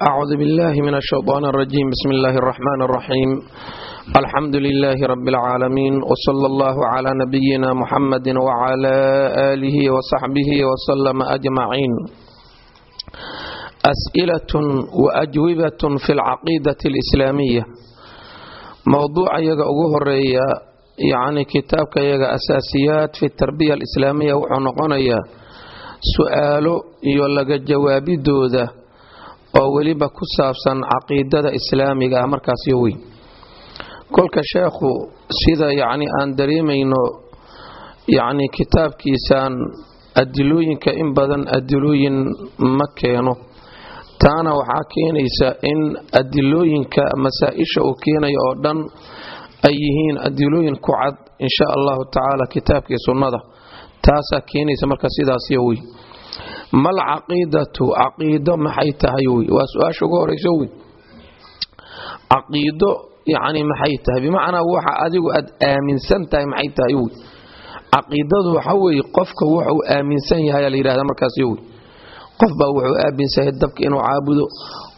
أعوذ بالله من الشيطان الرجيم بسم الله الرحمن الرحيم الحمد لله رب العالمين وصلى الله على نبينا محمد وعلى آله وصحبه وسلم أجمعين أسئلة وأجوبة في العقيدة الإسلامية موضوع يغا ugu horeeya يعني kitaabka yaga أساسيات في التربية الإسلامية wuxuu noqonayaa su-aalo iyo laga jawaabidooda oo weliba ku saabsan caqiidada islaamiga ah markaasyo weyn. Kolka sheekhu sida yacni aan dareemayno yacni kitaabkiisaan adilooyinka in badan adilooyin ma keeno. Taana waxaa keenaysa in adilooyinka masaa-isha uu keenayo oo dhan ay yihiin adilooyin ku cad insha allahu tacaala kitaabkii sunnada. Taasaa keenaysa marka sidaasyo wey mal caqiidatu caqiido maxay tahay wey waa su'aasha ugu horeyso wey caqiido yacni maxay tahay bimacnaa waxa adigu aad aaminsan tahay maxay tahay wey caqiidadu waxa weeye qofka wuxuu aaminsan yahay la yidhahda markaasi wey qofbaa wuxuu aaminsan yahay dabka inuu caabudo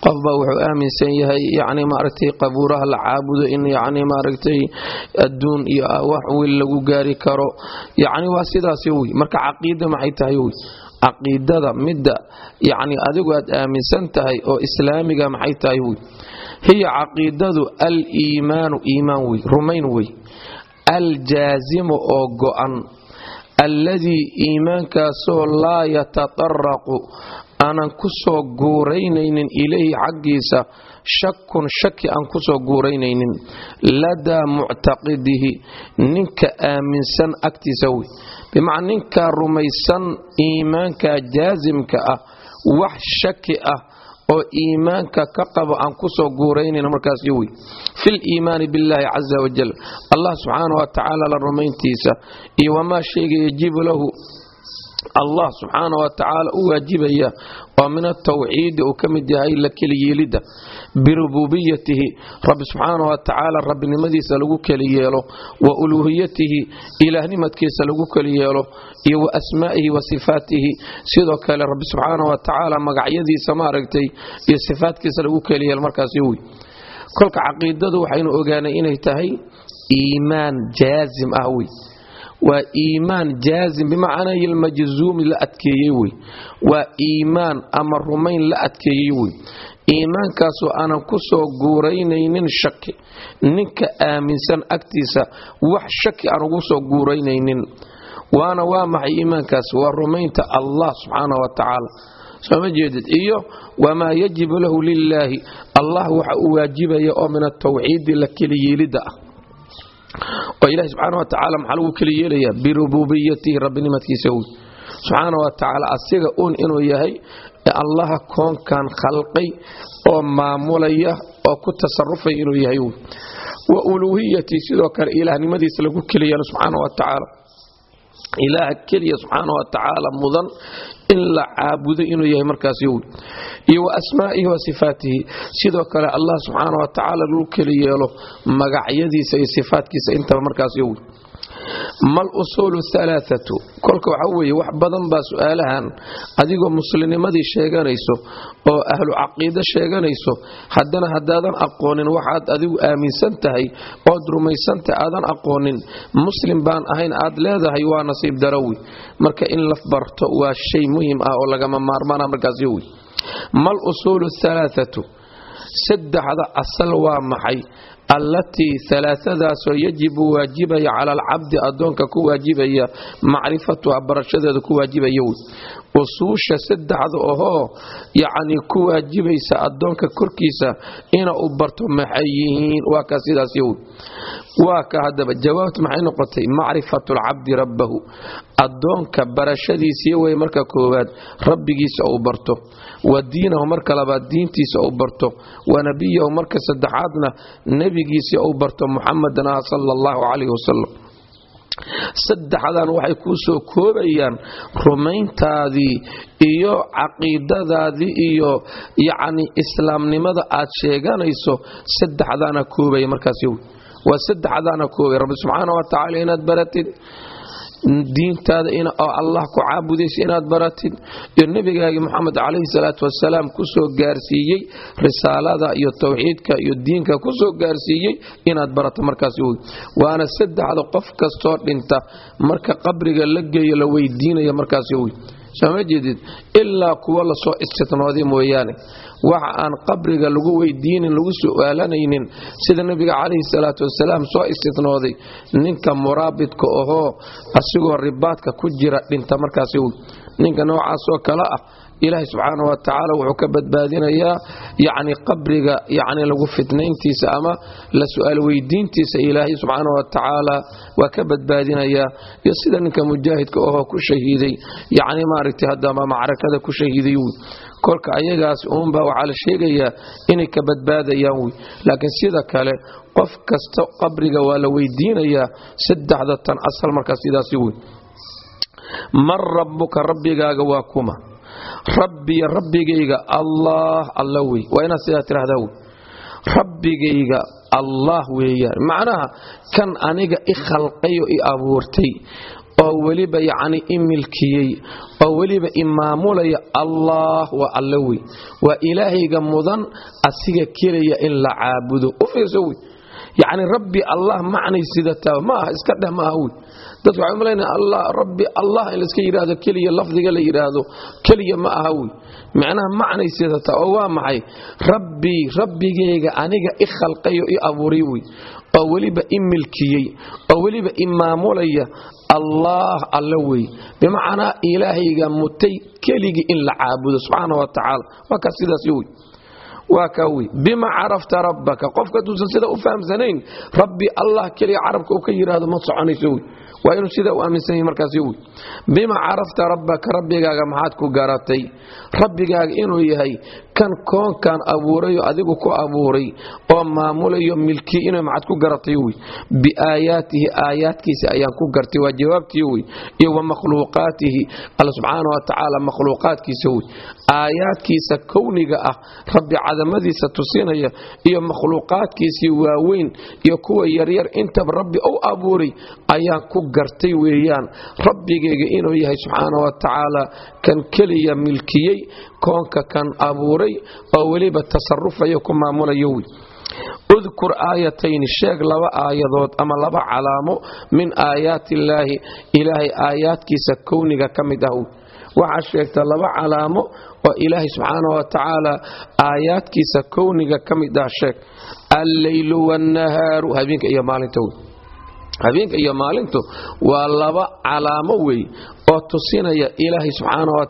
qofbaa wuxuu aaminsan yahay yani maaragtay qabuuraha la caabudo in yani maaragtay adduun iyo wax wiil lagu gaari karo yacni waa sidaas wey marka caqiida maxay tahay wey caqiidada midda yacni adigu aad aaminsan tahay oo islaamiga maxay tahay wey hiya caqiidadu al-iimaanu iimaan wey rumayn wey aljaazimu oo go-an. Alladii iimaankaasoo laa yatataraqu aanan ku soo guuraynaynin ilayhi xaggiisa shakun shaki aan ku soo guuraynaynin ladaa muctaqidihi ninka aaminsan agtiisa wey bimacnaa ninkaa rumaysan iimaanka jaasimka ah wax shaki ah oo iimaanka ka qabo aan ku soo guuraynayn markaas wey. Fil iimaani billaahi casa wajal allah subxaana wa tacaala la rumayntiisa. Iyo wamaa shayga yajibu lahu. Allah subxaana wa tacaala u waajibaya. Oo min atawxiidi uu ka mid yahay la keliyeelidda birububiyatihi. Rabbi subxaana wa tacaala rabbinimadiisa lagu keli yeelo wa uluuhiyatihi ilaahnimadkiisa lagu keli yeelo iyo wa asmaa'ihi wa sifaatihi. Sidoo kale rabbi subxaana wa tacaala magacyadiisa maaragtay iyo sifaatkiisa lagu keli yeelo markaasi wey kolka caqiidadu waxaynu ogaanay inay tahay iimaan jaazim ah wey waa iimaan jaazim bimacnaa ilmajzuumi la adkeeyey wey waa iimaan ama rumayn la adkeeyey wey iimaankaasoo aanan ku soo guuraynaynin shaki. Ninka aaminsan agtiisa wax shaki aan ugu soo guuraynaynin. Waana waa maxay iimaankaas waa rumaynta allah subxaana wa tacaala sooma jeedid? Iyo wamaa yajibu lahu lilaahi allah waxa uu waajibaya oo min atawxiidi la keliyeelidda ah. Oo ilahi subxaana wa tacaala maxaa lagu keli yeelayaa? Birububiyatihi rabbinimadkiisa wey subxaana wa tacaala asiga uun inuu yahay allaha koonkan khalqay oo maamulaya oo ku tasarufaya inuu yahay wa uluuhiyatii sidoo kale ilaahnimadiisa lagu keliyana subxaana wa tacaala. Ilaaha keliya subxaana wa tacaala mudan in la caabudo inuu yahay markaasi wey iyo wa asmaa'ihi wa sifaatihi sidoo kale allah subxaana wa tacaala lagu keli yeelo magacyadiisa iyo sifaatkiisa intaba markaasi wey mal usuulu alaaatu kolka waxa weeye wax badan baa su'aalahan. Adigoo muslimnimadii sheeganayso oo ahlu caqiido sheeganayso haddana haddaadan aqoonin waxaad adigu aaminsan tahay ood rumaysantahay aadan aqoonin. Muslim baan ahayn aad leedahay waa nasiib darawi marka in la barto waa shay muhiim ah oo lagama maarmaana markaasi wey mal usuulu alaaatu saddexda asal waa maxay allatii alaadaasoo yajibu waajibaya cala alcabdi adoonka ku waajibaya macrifatuha barashadeeda ku waajibaya usuusha saddexda ohoo yacnii ku waajibaysa adoonka korkiisa ina u barto maxay yihiin? Waa ka sidaas wey waa ka hadaba jawaabtu maxay noqotay? Macrifatu alcabdi rabbahu. Adoonka barashadiisii wey marka koowaad rabbigiisa uu barto. Wa diinahu marka labaad diintiisa uu barto. Wa nebiyahu marka saddexaadna nebigiisa uu barto muxamedan ah sala allahu calayh wasalam saddexdan waxay kuu soo koobayaan rumayntaadii iyo caqiidadaadii iyo yacni islaamnimada aad sheeganayso saddexdaana koobaya markaas waa saddexdaana koobaya rabbi subxaana wa tacaala inaad baratid diintaada oo allah ku caabudaysa inaad baratid iyo nebigaagii moxamed calayhi salaatu wasalaam ku soo gaarsiiyey risaalada iyo tawxiidka iyo diinka ku soo gaarsiiyey inaad barato markaas wey waana saddexda qof kastoo dhinta marka qabriga la geeyo la weydiinaya markaas wey sooma jeedid? Ilaa kuwa la soo istitnooday mooyaane. Waxa aan qabriga lagu weydiinin lagu su'aalanaynin sida nebiga calayhi salaatu wasalaam soo istitnooday ninka muraabidka ahoo asigoo ribaadka ku jira dhinta markaas wey ninka noocaasoo kale ah ilaahay subxaana wa tacaala wuxuu ka badbaadinayaa yacni qabriga yacni lagu fitnayntiisa ama la su'aal weydiintiisa ilaahay subxaana wa tacaala waa ka badbaadinayaa. Iyo sida ninka mujaahidka ahoo ku shahiiday yacni maaragtay haddama macrakada ku shahiiday wy kolka ayagaas uunbaa waxaa la sheegayaa inay ka badbaadayaan wey laakiin sida kale qof kasta qabriga waa la weydiinayaa saddexda tan asal markaa sidaasi wey man rabbuka rabbigaaga waa kuma rabbiya rabbigayga allah alla wey. Waa inaad sidaa tidhahdaa wey. Rabbigayga allah weeyaan macnaha kan aniga i khalqayo i abuurtay oo weliba yacni i milkiyey oo weliba i maamulaya allah waa alla wey. Waa ilaahayga mudan asiga kelaya in la caabudo. U fiirso wey yacni rabbi allah macnay sidataa ma iska dheh ma aha wey dadku waxay u malaynaya allah rabbi allah in layska yidhaahdo keliya lafdiga la yidhaahdo keliya ma aha wey macnaha macnay oo waa maxay? Rabbii rabbigayga aniga i khalqayo i abuuray wey oo weliba i milkiyey oo weliba i maamulaya allah alla wey bimacnaa ilaahayga mutay keligii in la caabudo subxaana wa tacaala. Waa kaas sidaas wey waa kaa wey bima carafta rabbaka. Qofka duusan sida u fahamsanayn rabbi allah keliya carabka uu ka yidhaahdo ma soconayso wey waa inuu sida u aaminsan yahay markaas wey bima carafta rabbaka. Rabbigaaga maxaad ku garatay? Rabbigaaga inuu yahay kan koonkan abuurayo adigu ku abuuray oo maamulayo milki inuu maxaad ku garatay wey biaayaatihi aayaadkiisa ayaan ku gartay waa jawaabtii wey iyo wa makhluuqaatihi alla subxaana wa makhluuqaadkiisa wey aayaadkiisa kowniga ah rabbi cadamadiisa tusinaya iyo makhluuqaadkiisii waaweyn iyo kuwa yaryar intaba rabbi u abuuray ayaan ku gartay weeyaan. Rabbigayga inuu yahay subxaana wa tacaala kan keliya milkiyey koonka kan abuuray oo weliba tasarufaya ku maamulayo wey udkur aayatayni sheeg laba aayadood ama laba calaamo min aayaati illaahi ilaahay aayaadkiisa kowniga ka mid ah waxaa sheegta laba calaamo oo ilaahay subxaana wa tacaala aayaadkiisa kowniga ka mid ah sheeg. Alleylu wannahaaru habeenka iyo maalinta wey habeenka iyo maalintu waa laba calaamo wey oo tusinaya ilaahay subxaana wa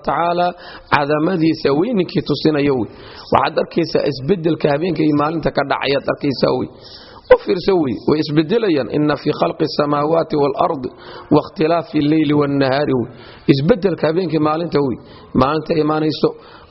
cadamadiisa weyninkii tusinaya wey waxaad arkaysaa isbeddelka habeenka iyo maalinta ka dhacayaad arkaysaa wey u fiirso wey way isbedelayaan ina fii khalqi asamaawaati waalardi waاkhtilaafi alleyli waاnnahaari wey isbeddelka habeenkii maalinta wey maalinta imaanayso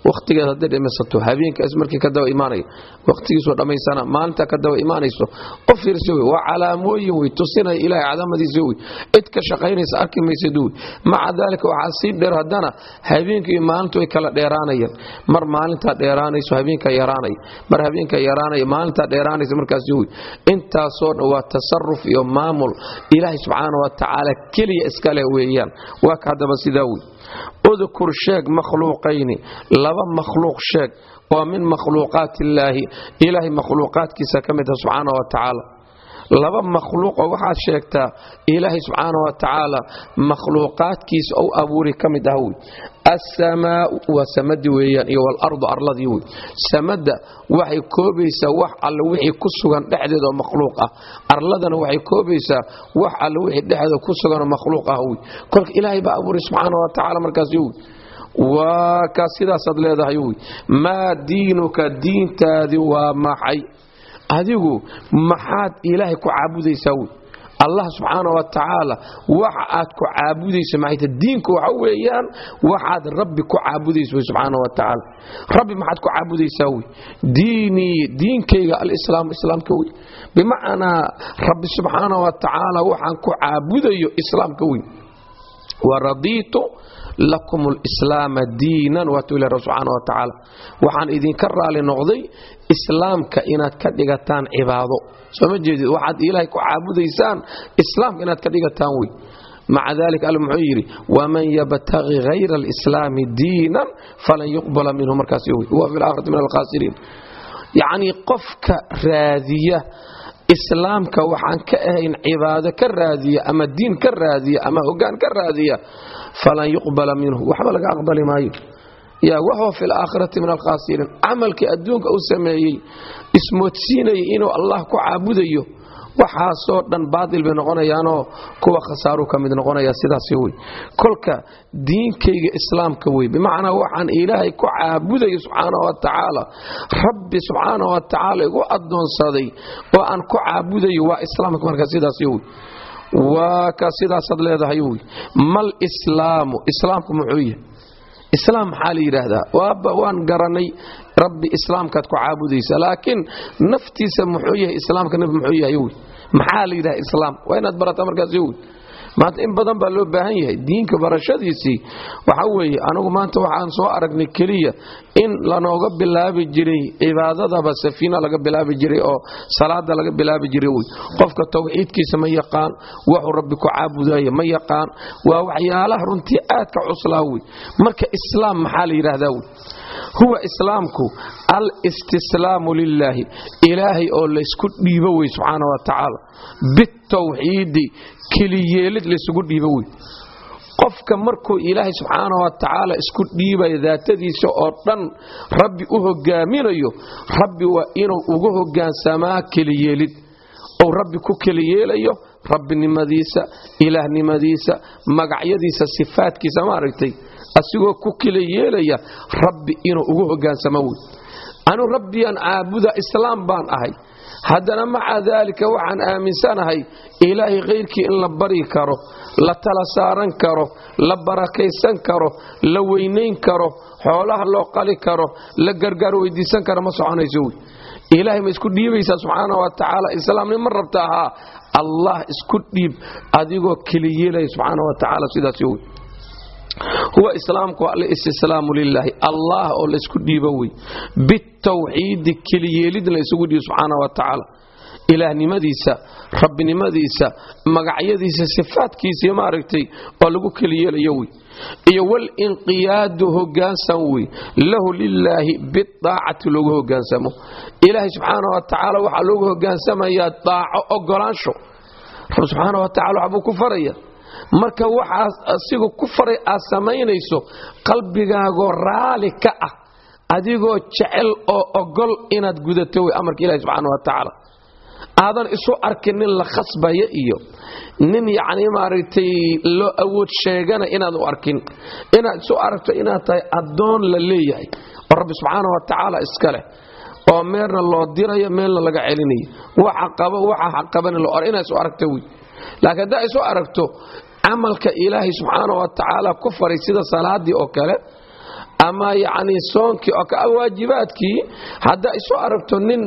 wakhtigeed hadday dhamaysato habeenkaas markii ka daba imaanaya wakhtigiisoo dhammaysana maalinta ka daba imaanayso u fiirso wey waa calaamooyin wey tusinaya ilaahay cadamadiisa wey cid ka shaqaynaysa arki maysad wey maca daalika waxaa sii dheer haddana habeenka iyo maalintu way kala dheeraanayaan mar maalintaa dheeraanayso habeenkaa yaraanaya mar habeenkaa yaraanaya maalintaa dheeraanaysa markaasi wey intaasoo dhan waa tasaruf iyo maamul. Ilaahay subxaana wa tacaala keliya iska leh weeyaan. Waa ka haddaba sidaa wey udkur sheeg makhluuqayni. Laba makhluuq sheeg. Oo min makhluuqaat illaahi. Ilaahay makhluuqaadkiisa ka mid ah subxaana wa tacaala laba makhluuqoo waxaad sheegtaa ilaahay subxaana wa tacaala makhluuqaadkiisa ou abuuri ka mid ah wey assamaau waa samadi weeyaan iyo walardu arladii wey samada waxay koobaysaa wax alle wixii ku sugan dhexdeeda oo makhluuq ah. Arladana waxay koobaysaa wax alle wixii dhexdeeda ku suganoo makhluuq ah wey kolka ilaahay baa abuuray subxaana wa tacaala markaasi wey waa kaa sidaasaad leedahay wey maa diinuka diintaadi waa maxay adigu maxaad ilaahay ku caabudaysaa wey? Allah subxaana wa tacaala waxa aad ku caabudayso maxayta diinku waxa weeyaan waxaad rabbi ku caabudayso wey subxaana wa tacaala rabbi maxaad ku caabudaysaa wey? Diinii diinkayga alislaam islaamka wey. Bimacnaa rabbi subxaana wa tacaala waxaan ku caabudayo islaamka wey. Waradiitu lakum lislaama diinan waatuu ilah subxaana wa tacaala waxaan idinka raali noqday islaamka inaad ka dhigataan cibaado. Soo ma jeedid? Waxaad ilaahay ku caabudaysaan islaamka inaad ka dhigataan wey maca dalika alla muxuu yidhi waman yabtagi hayra alislaami diinan falan yuqbala minhu. Markaas huwa fi laakhirati min alkhaasiriin yacnii qofka raadiya islaamka waxaan ka ahayn cibaado ka raadiya ama diin ka raadiya ama hogaan ka raadiya falan yuqbala minhu. Waxba laga aqbali maayo. Wahuwa fi laakhirati min alkhaasiriin camalkii adduunka u sameeyey ismoodsiinaya inuu allah ku caabudayo waxaasoo dhan baatil bay noqonayaanoo kuwa khasaaruu ka mid noqonaya sidaas wey kolka diinkayga islaamka wey bimacnaa waxaan ilaahay ku caabudayo subxaana wa tacaala rabbi subxaana wa tacaala igu addoonsaday oo aan ku caabudayo waa islaamka marka sidaas wey waa ka sidaasaad leedahay wey mal islaamu islaamku muxuu yahay? Islaam maxaa la yidhaahdaa? Waaba waan garanay rabbi islaamkaad ku caabudaysa laakiin naftiisa muxuu yahay islaamka nabi muxuu yahay wy maxaa la yidhaha islaam? Waa inaad barataa markaas wy maanta in badan baa loo baahan yahay diinka barashadiisii. Waxa weeye anigu maanta waxaan soo aragnay keliya in lanooga bilaabi jiray cibaadadaba safiina laga bilaabi jiray oo salaada laga bilaabi jiray wy qofka tawxiidkiisa ma yaqaan waxuu rabbi ku caabudaya ma yaqaan waa waxyaalaha runtii aadka cuslaa wey marka islaam maxaa la yidhaahdaa wey huwa islaamku alistislaamu lilaahi ilaahay oo laysku dhiibo wey subxaana wa tacaala. Bitawxiidi keliyeelid laysugu dhiibo wey qofka markuu ilaahay subxaana wa tacaala isku dhiibaya daatadiisa oo dhan rabbi u hogaaminayo rabbi waa inuu ugu hogaansamaa keliyeelid. Ou rabbi ku keliyeelayo rabbinimadiisa ilaahnimadiisa magacyadiisa sifaadkiisa maaragtay asigoo ku kala yeelaya rabbi inuu ugu hogaansamo wey anu rabbiyaan caabuda islaam baan ahay. Haddana maca daalika waxaan aaminsanahay ilaahay khayrkii in la bari karo la tala saaran karo la barakaysan karo la weynayn karo xoolaha loo qali karo la gargaar weydiisan karo ma soconayso wey ilaahay ma isku dhiibaysaa subxaana wa tacaala islaamni ma rabta ahaa allah isku dhiib adigoo keliyeelaya subxaana wa tacaala sidaas wey huwa islaamku alistislaamu lilaahi allah oo laysku dhiibo wey. Bitawxiidi keliyeelid laysugu dhiibo subxaana wa tacaala. Ilaahnimadiisa rabbinimadiisa magacyadiisa sifaadkiisa maaragtay oo lagu keliyeelayo wey. Iyo walinqiyaadu hogaansan wey. Lahu lilaahi bidaacati loogu hogaansamo ilaahay subxaana wa tacaala waxaa loogu hogaansamayaa daaco ogolaansho. Rab subxaana wa tacala waxbuu ku faraya marka waxaas asigu ku faray aad samaynayso qalbigaagoo raali ka ah adigoo jecel oo ogol inaad gudato wey amarka ilahi subxaana wa tacaala. Aadan isu arkin nin la khasbaya iyo nin yacni maaragtay loo awood sheegana inaad u arkin inaad isu aragto inaad tahay addoon la leeyahay oo rabbi subxaana wa tacaala iska leh oo meelna loo dirayo meelna laga celinayo. Waxa qabo waxa haqabana lo inaad isu aragto wey. Laakiin haddaa isu aragto camalka ilaahay subxaana wa tacaala ku faray sida salaadii oo kale ama yacni soonkii oo waajibaadkii haddaa isu aragto nin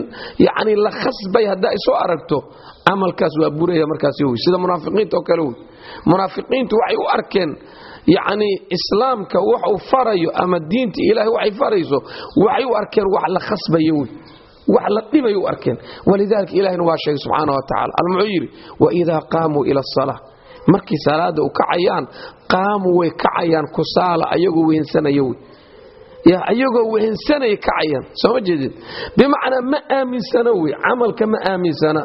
yacni la khasbay haddaa isu aragto camalkaas waa buraya markaas wey. Sida munaafiqiinta oo kale wey. Munaafiqiintu waxay u arkeen yacni islaamka wax uu farayo ama diinta ilaahay waxay farayso waxay u arkeen wax la khasbaya wey. Wax la dhibay u arkeen. Walidaalika ilahina waa sheegay subxaana wa tacala al yidhi waidaa qaamuu ila asalaa markay salaada u kacayaan qaamuu way kacayaan kusaala ayagoo wey. Ya ayagoo wehensanaya kacayaan sooma jeedid bimacnaa ma aaminsana wey camalka ma aaminsana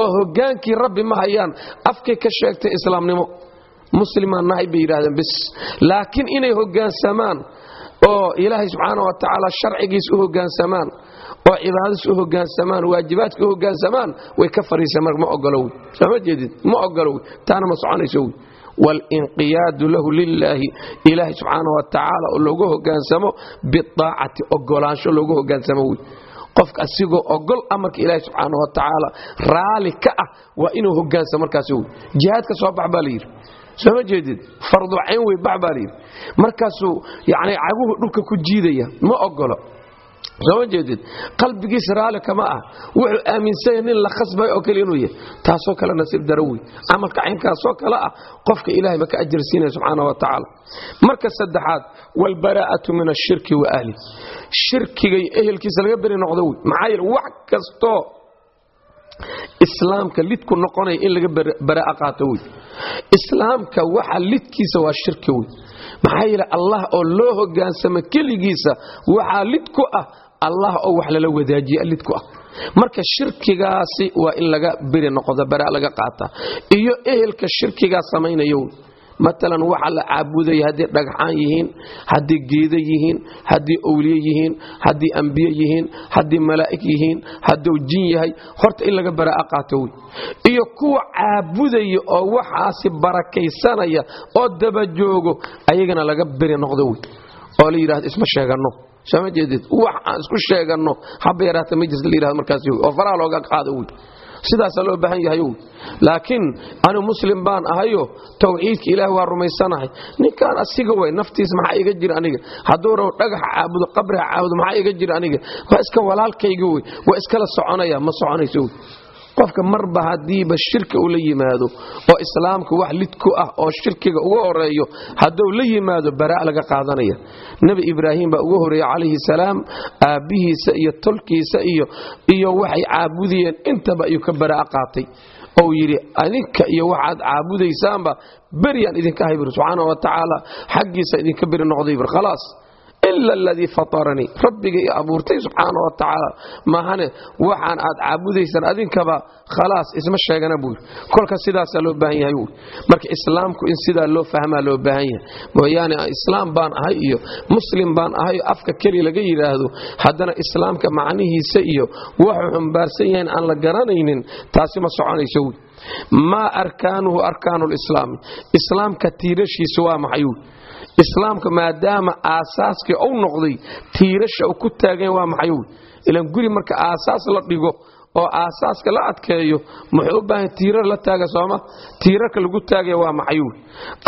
oo hogaankii rabbi ma hayaan afkay ka sheegtay islaamnimo. Muslimaan nahay bay yidhahdeen bis. Laakiin inay hogaansamaan oo ilaahay subxaana wa tacaala sharcigiis u hogaansamaan oo cibaadadiis hogaansamaan waajibaadka hogaansamaan way ka fariiseen mar ma ogolo wey sooma jeedid ma ogolo wey taana ma soconayso wey walinqiyaadu lahu lilaahi ilaahay subxaana wa oo loogu hogaansamo bidaacati ogolaansho loogu hogaansamo wey qofka asigoo ogol amarka ilaahi subxaana wa raali ka ah waa inuu hogaansamo markaas wey jihaadka soo bax baa layidhi sooma jeedid fardu cayn wey bax baa layidhi markaasuu yani caguhu dhulka ku jiidaya ma ogolo sooma jeedid qalbigiisa raali kama ah. Wuxuu aaminsanya nin la khasbay oo kale inuu yahay. Taasoo kale nasiib daro wey camalka caynkaasoo kale ah qofka ilahay ma ka ajarsiinaya subxaana wa tacaala. Marka saddexaad walbaraa'atu min ashirki wa ahli. Shirkiga iyo ehelkiisa laga beri noqdo wey. Maxaa yeele wax kastoo islaamka lidku noqonaya in laga baraa qaato wey. Islaamka waxa lidkiisa waa shirki wey. Maxaa yeele allah oo loo hogaansamo keligiisa waxaa lid ku ah allah oo wax lala wadaajiya lid ku ah. Marka shirkigaasi waa in laga beri noqdo bara laga qaata. Iyo ehelka shirkigaa samaynaya wey maalan waxa la caabudaya hadday dhagxaan yihiin haddii geeda yihiin haddii owliye yihiin haddii ambiye yihiin haddii malaa'ig yihiin hadduu jin yahay horta in laga baraa'a qaato wey. Iyo kuwa caabudaya oo waxaasi barakaysanaya oo daba joogo ayagana laga beri noqdo wey oo la yidhahdo isma sheeganno. Sooma jeedid? Wax aan isku sheeganno. Haba yaraata majlis la yidhahdo markaas oo faraha looga qaado wey sidaasaa loo baahan yahay laakiin anu muslim baan ahayo tawxiidka ilaah waa rumaysanahay. Ninkaan asiga way naftiis maxaa iga jira aniga? Hadduu rabo dhagax caabudo qabriha caabudo maxaa iga jira aniga? Waa iska walaalkayga wey waa iskala soconaya ma soconayso wey qofka marba haddiiba shirki uu la yimaado oo islaamka wax lid ku ah oo shirkiga uga horeeyo hadduu la yimaado baraa' laga qaadanaya. Nebi ibraahim baa uga horreeya calayhi salaam aabbihiisa iyo tolkiisa iyo iyo waxay caabudayeen intaba ayuu ka baraa' qaatay. Ou yidhi adinka iyo waxaad caabudaysaanba beryaan idinka haybir subxaana wa tacaala xaggiisa idinka beri noqday bir khalaas ila aladii fataranii rabbiga i abuurtay subxaana wa tacaala maahane waxaan aad caabudaysaan adinkaba khalaas isma sheegana buu kolka sidaasaa loo baahan yahay marka islaamku in sidaa loo fahmaa loo baahan yahay mooyaane islaam baan ahay iyo muslim baan ahay afka keli laga yidhaahdo haddana islaamka macnihiisa iyo waxuu xumbaarsan yahayn aan la garanaynin taasi ma soconayso wy maa arkaanuhu arkaanu lislaami islaamka tiirashiisa waa maxay wy islaamka maadaama aasaaskii u noqday tiirasha uu ku taagan waa maxay wy ilaan guri marka aasaas la dhigo oo aasaaska la adkeeyo muxuu u baahan tiirar la taaga sooma tiirarka lagu taagaya waa maxay wy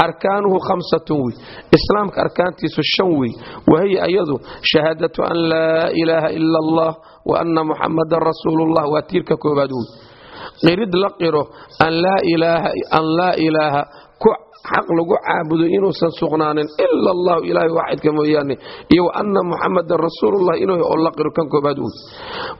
arkaanuhu khamsatun wey. Islaamka arkaantiisu shan wey. Wahiya ayadu shahaadatu an laa ilaaha ila allah wa anna muxamadan rasuulullah waa tiirka koobaad wey qirid la qiro an laa ilaaha ku xaq lagu caabudo inuusan sugnaanin ila allahu ilaahay waaxidka mooyaane iyo wa anna muxamadan rasuulullah inuu oo la qiro kan koobaad wey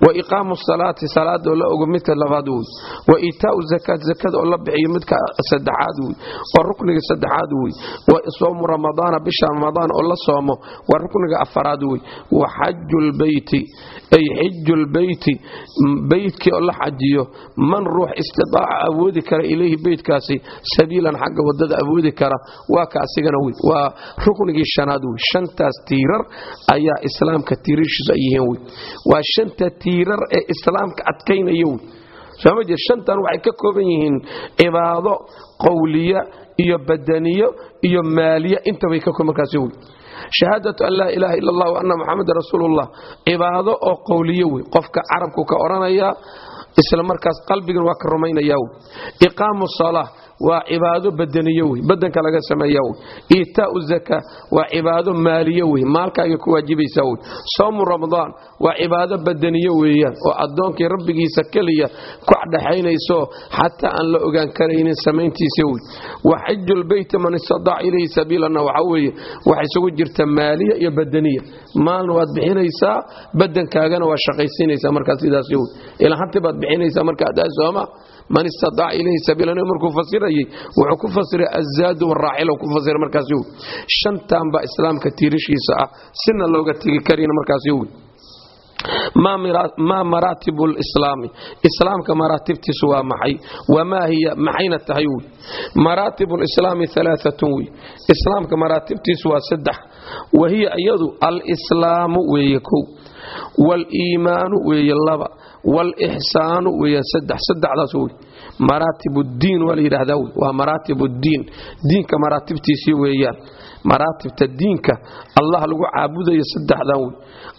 wa iqaamu salaati salaada oo la ogo midka labaad wey wa iitaau zakaat zakada oo la bixiyo midka saddexaad wey waa rukniga saddexaad wey wa soomu ramadaana bisha ramadaan oo la soomo waa rukniga afaraad wey wa xaju lbeyti ay xiju lbeyti beytkii oo la xajiyo. Man ruux istidaaca awoodi kara ilayhi beytkaasi sabiilan xagga waddada awoodi kara waa ka asigana wey waa ruknigii shanaad wey shantaas tiirar ayaa islaamka tiirashiisu ay yihiin wey waa shanta tiirar ee islaamka adkaynaya wey sooma jeed shantan waxay ka kooban yihiin cibaado qowliya iyo badaniyo iyo maaliya. Intabay ka kooban markaasi wey shahaadatu an laa ilaaha ila allah anna muxamadan rasuulullah. Cibaado oo qowliyo wey qofka carabku ka odhanayaa isla markaas qalbigan waa ka rumaynaya wey iqaamu salaa waa cibaado badaniyo wey badanka laga sameeya wey iitaau zaka waa cibaado maaliyo wey maalkaaga ku waajibaysa wey soomu ramadaan waa cibaado badaniyo weeyaan oo addoonkii rabbigiisa keliya ku dhexaynayso xataa aan la ogaan karaynin samayntiisa wey wa xijulbeyti man istadaac ilayhi sabiilana waxa weeye waxa isugu jirta maaliya iyo badaniya maalna waad bixinaysaa badankaagana waa shaqaysiinaysaa markaa sidaas wey ilaa hanti baad bixinaysaa markaa sooma man istadaac ilayhi sabiilan markuu fasirayay wuxuu ku fasiray azaadu waraaxil ku fasiray markaas baa islaamka tiirishiisa ah sina looga tegi karina markaas maa maraatibu lislaami islaamka maraatibtiisu waa maxay? Wamaa hiya? Maxayna tahay wey maraatibu lislaami alaaatun wey islaamka maraatibtiisu waa saddex. Wahiya iyadu alslaamu weeye kow. Waliimaanu weeye laba. Walixsaanu weeye saddex. Saddexdaas wey maraatib diin waa la yidhahdaa wey waa maraatib diin. Diinka maraatibtiisii weeyaan maraatibta diinka allah lagu caabudayo saddexdan wey.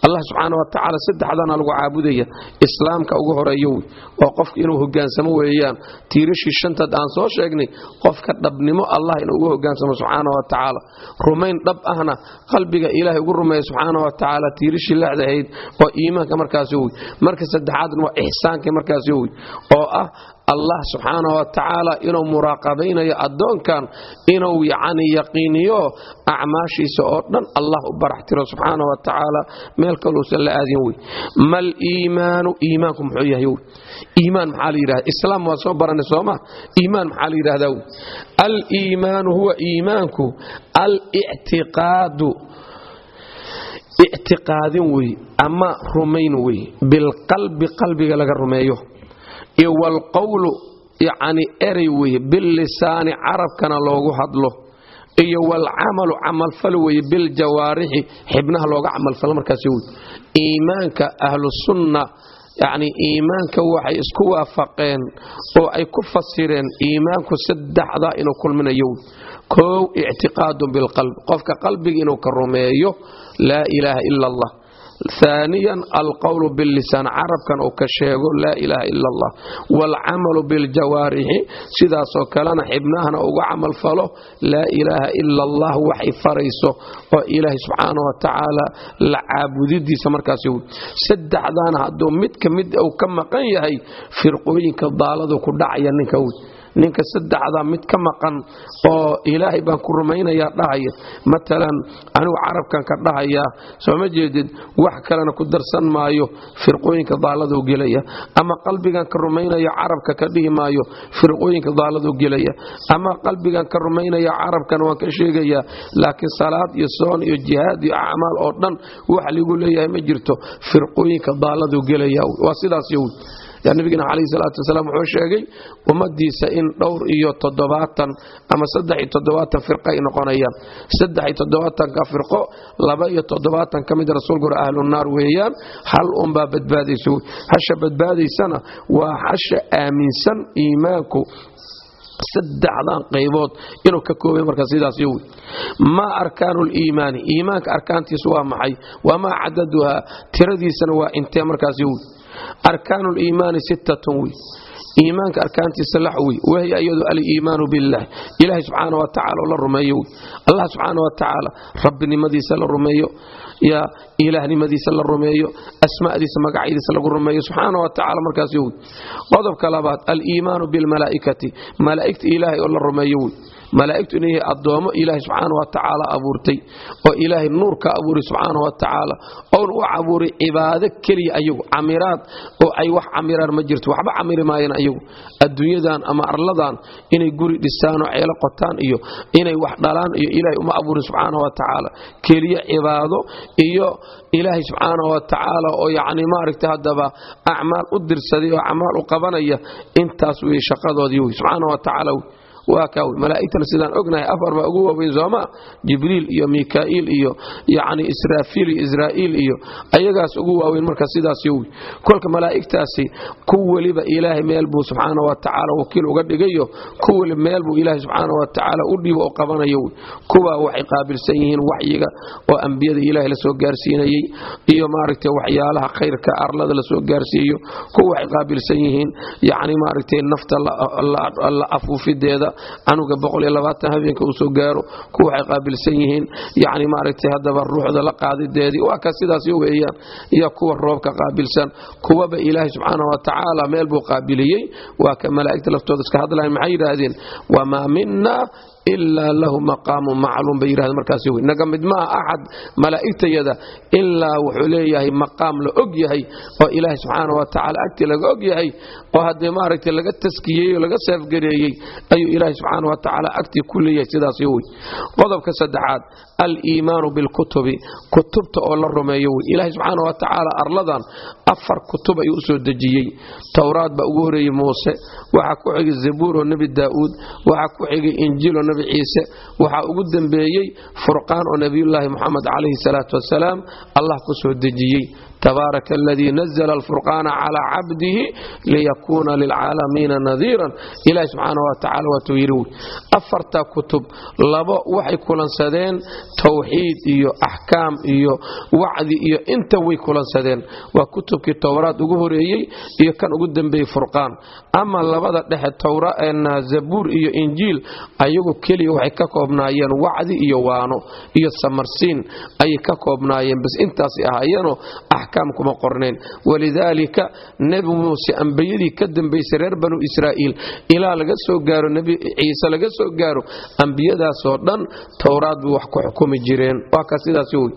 Allah subxaana wa tacaala saddexdana lagu caabudaya islaamka ugu horeeyo wey. Oo qofka inuu hogaansamo weeyaan tiirashii shantaad aan soo sheegnay qofka dhabnimo allah inuu ugu hogaansamo subxaana wa tacaala rumayn dhab ahna qalbiga ilaahay ugu rumeeya subxaana wa tacaala tiirashii lexdahayd oo iimaanka markaasi wey. Marka saddexaadna waa ixsaankii markaasi wey. Oo ah allah subxaana wa tacaala inuu muraaqabaynayo addoonkan inuu yacni yaqiiniyo acmaashiisa oo dhan allah u barax tiro subxaana wa tacaala. Meel kaluusan la aadin wey. Mal iimaanu iimaanku muxuu yahay wey. Iimaan maxaa la yidhahda islaam waa soo baranay sooma? Iimaan maxaa la yidhahdaa wey? Aliimaanu huwa iimaanku alictiqaadu ictiqaadin wey ama rumayn wey. Bilqalbi qalbiga laga rumeeyo iyo walqowlu yacni erey weye billisaani carabkana loogu hadlo iyo walcamalu camalfal weye biljawaarixi xibnaha looga camalfalo markaas wey iimaanka ahlusunna yacni iimaanka waxay isku waafaqeen oo ay ku fasireen iimaanku saddexdaa inuu kulminayo kow ictiqaadun bilqalb qofka qalbiga inuu ka rumeeyo laa ilaaha ila allah aaniyan alqowlu billisaan carabkan uu ka sheego laa ilaaha ila allah waalcamalu biljawaarixi sidaasoo kalena xibnahana uga camalfalo laa ilaaha ila allah waxay farayso oo ilaahay subxaana wa tacaala la caabudidiisa markaas saddexdaana hadduu mid ka mid uu ka maqan yahay firqooyinka daaladu ku dhacaya ninka wey ninka saddexdaa mid ka maqan oo ilaahay baan ku rumaynayaa dhahaya. Matalan anigu carabkan ka dhahayaa soo ma jeedid wax kalena ku darsan maayo firqooyinka daaladuu gelaya. Ama qalbigan ka rumaynaya carabka ka dhihi maayo firqooyinka daaladuu gelaya. Ama qalbigan ka rumaynaya carabkan waan ka sheegayaa laakiin salaad iyo soon iyo jihaad iyo acmaal oo dhan wax ligu leeyahay ma jirto. Firqooyinka daaladuu gelaya. Waa sidaas yow nabigena calayhi salaatu wasalaam wuxuu sheegay ummadiisa in dhowr iyo toddobaatan ama saddex iyo toddobaatan firqa ay noqonayaan. Saddex iyo toddobaatanka firqo laba iyo toddobaatan ka mid rasuulku uri ahlunaar weeyaan hal unbaa badbaadaysa hasha badbaadaysana waa hasha aaminsan iimaanku saddexdan qaybood inuu ka koobay marka sidaas yowi maa arkaanu liimaani iimaanka arkaantiisu waa maxay? Wamaa cadaduhaa tiradiisana waa intee markaas yowi arkaanu liimaani sittatun wey iimaanka arkaantiisa lax wey wahiya iyadu aliimaanu billaah ilaahay subxaana wa tacala oo la rumeeyo allah subxaana wa tacaala rabbinimadiisa la rumeeyo ya ilaahnimadiisa la rumeeyo asma'diisa magacyadiisa lagu rumeeyo subxaana wa tacala markaas wey qodobka labaad aliimaanu bilmalaa'ikati malaa'igta ilaahay oo la rumeeyo wey malaa'igtu inay addoommo ilaahay subxaana wa abuurtay oo ilaahay nuur ka abuuray subxaana wa oon u abuuray cibaado keliya ayagu camiraad oo ay wax camiraan ma jirto waxba camiri maayeen ayagu adduunyadan ama arladan inay guri dhisaan oo ceelo qotaan iyo inay wax dhalaan iyo ilaahay uma abuurin subxaana wa tacaala. Keliya cibaado iyo ilaahay subxaana wa tacaala oo yacni maaragtay haddaba acmaal u dirsaday oo acmaal u qabanaya intaas wey shaqadoodii wey subxaana wa wey waa malaa'igtana sidaan ognahay afar baa ugu waaweyn sooma jibriil iyo mikaa'iil iyo yacni israafiil iyo israa'iil iyo ayagaas ugu waaweyn marka sidaas yowi kolka malaa'igtaasi ku weliba ilaahay meel buu subxaana wa wakiil uga dhigayo ku weliba meel buu ilaahay subxaana wa u dhiibo oo qabanayo. Wey kuwa waxay qaabilsan yihiin waxyiga oo ambiyada ilaahay la soo gaarsiinayey iyo maaragtay waxyaalaha khayrka arlada la soo gaarsiiyo. Kuwa waxay qaabilsan yihiin yacni maaragtay nafta la afuufideeda canuga habeenka uu soo gaaro kuwa waxay qaabilsan yihiin. Yani maaragtay haddaba ruuxda la qaadideedii waa ka sidaas weeyaan iyo kuwa roobka qaabilsan. Kuwaba ilaahay subxaana wa tacaala meel buu qaabiliyey. Waa ka malaa'igta laftooda iska hadlayan maxay yidhaahdeen? Wamaa mina ilaa lahu maqaamu macluum bay yidhahdeen markaas wey. Naga mid maaha axad malaa'igtayada ilaa wuxuu leeyahay maqaam la og yahay oo ilaahay subxaana wa tacaala agtii laga og yahay oo haddee maaragtay laga taskiyey oo laga seefgareeyey ayuu ilaahay subxaana wa tacaala agtii ku leeyahay sidaas wey. Qodobka saddexaad aliimaanu bilkutubi kutubta oo la rumeeyo wey. Ilaahay subxaana wa tacaala arladan afar kutub ayuu u dejiyey. Towraad baa ugu horeeyey muuse waxaa ku xigay zabuur oo nebi daa'uud waxaa ku xigay injiil oo nebi ciise waxaa ugu dembeeyey furqaan oo nebiyullaahi moxamed calayhi salaatu wasalaam allah ku soo dejiyey tabaaraka aladii nazla alfurqaana calaa cabdihi liyakuuna lilcaalamiina nadiiran ilahi subxaana wa tacala waatuu yidhi wy afartaa kutub labo waxay kulansadeen towxiid iyo axkaam iyo wacdi iyo inta way kulansadeen waa kutubkii towraad ugu horeeyey iyo kan ugu dembeeyey furqaan ama labada dhexe zabuur iyo injiil ayagu keliya waxay ka koobnaayeen wacdi iyo waano iyo samarsiin ayay ka koobnaayeen bas intaasay ahaayeenoo axkaam kuma qornayn walidaalika nebi muuse ambiyadii ka dambaysay reer banu israa'iil ilaa laga soo gaaro nebi ciise laga soo gaaro ambiyadaasoo dhan towraad bay wax ku xukumi jireen. Waa ka sidaas wey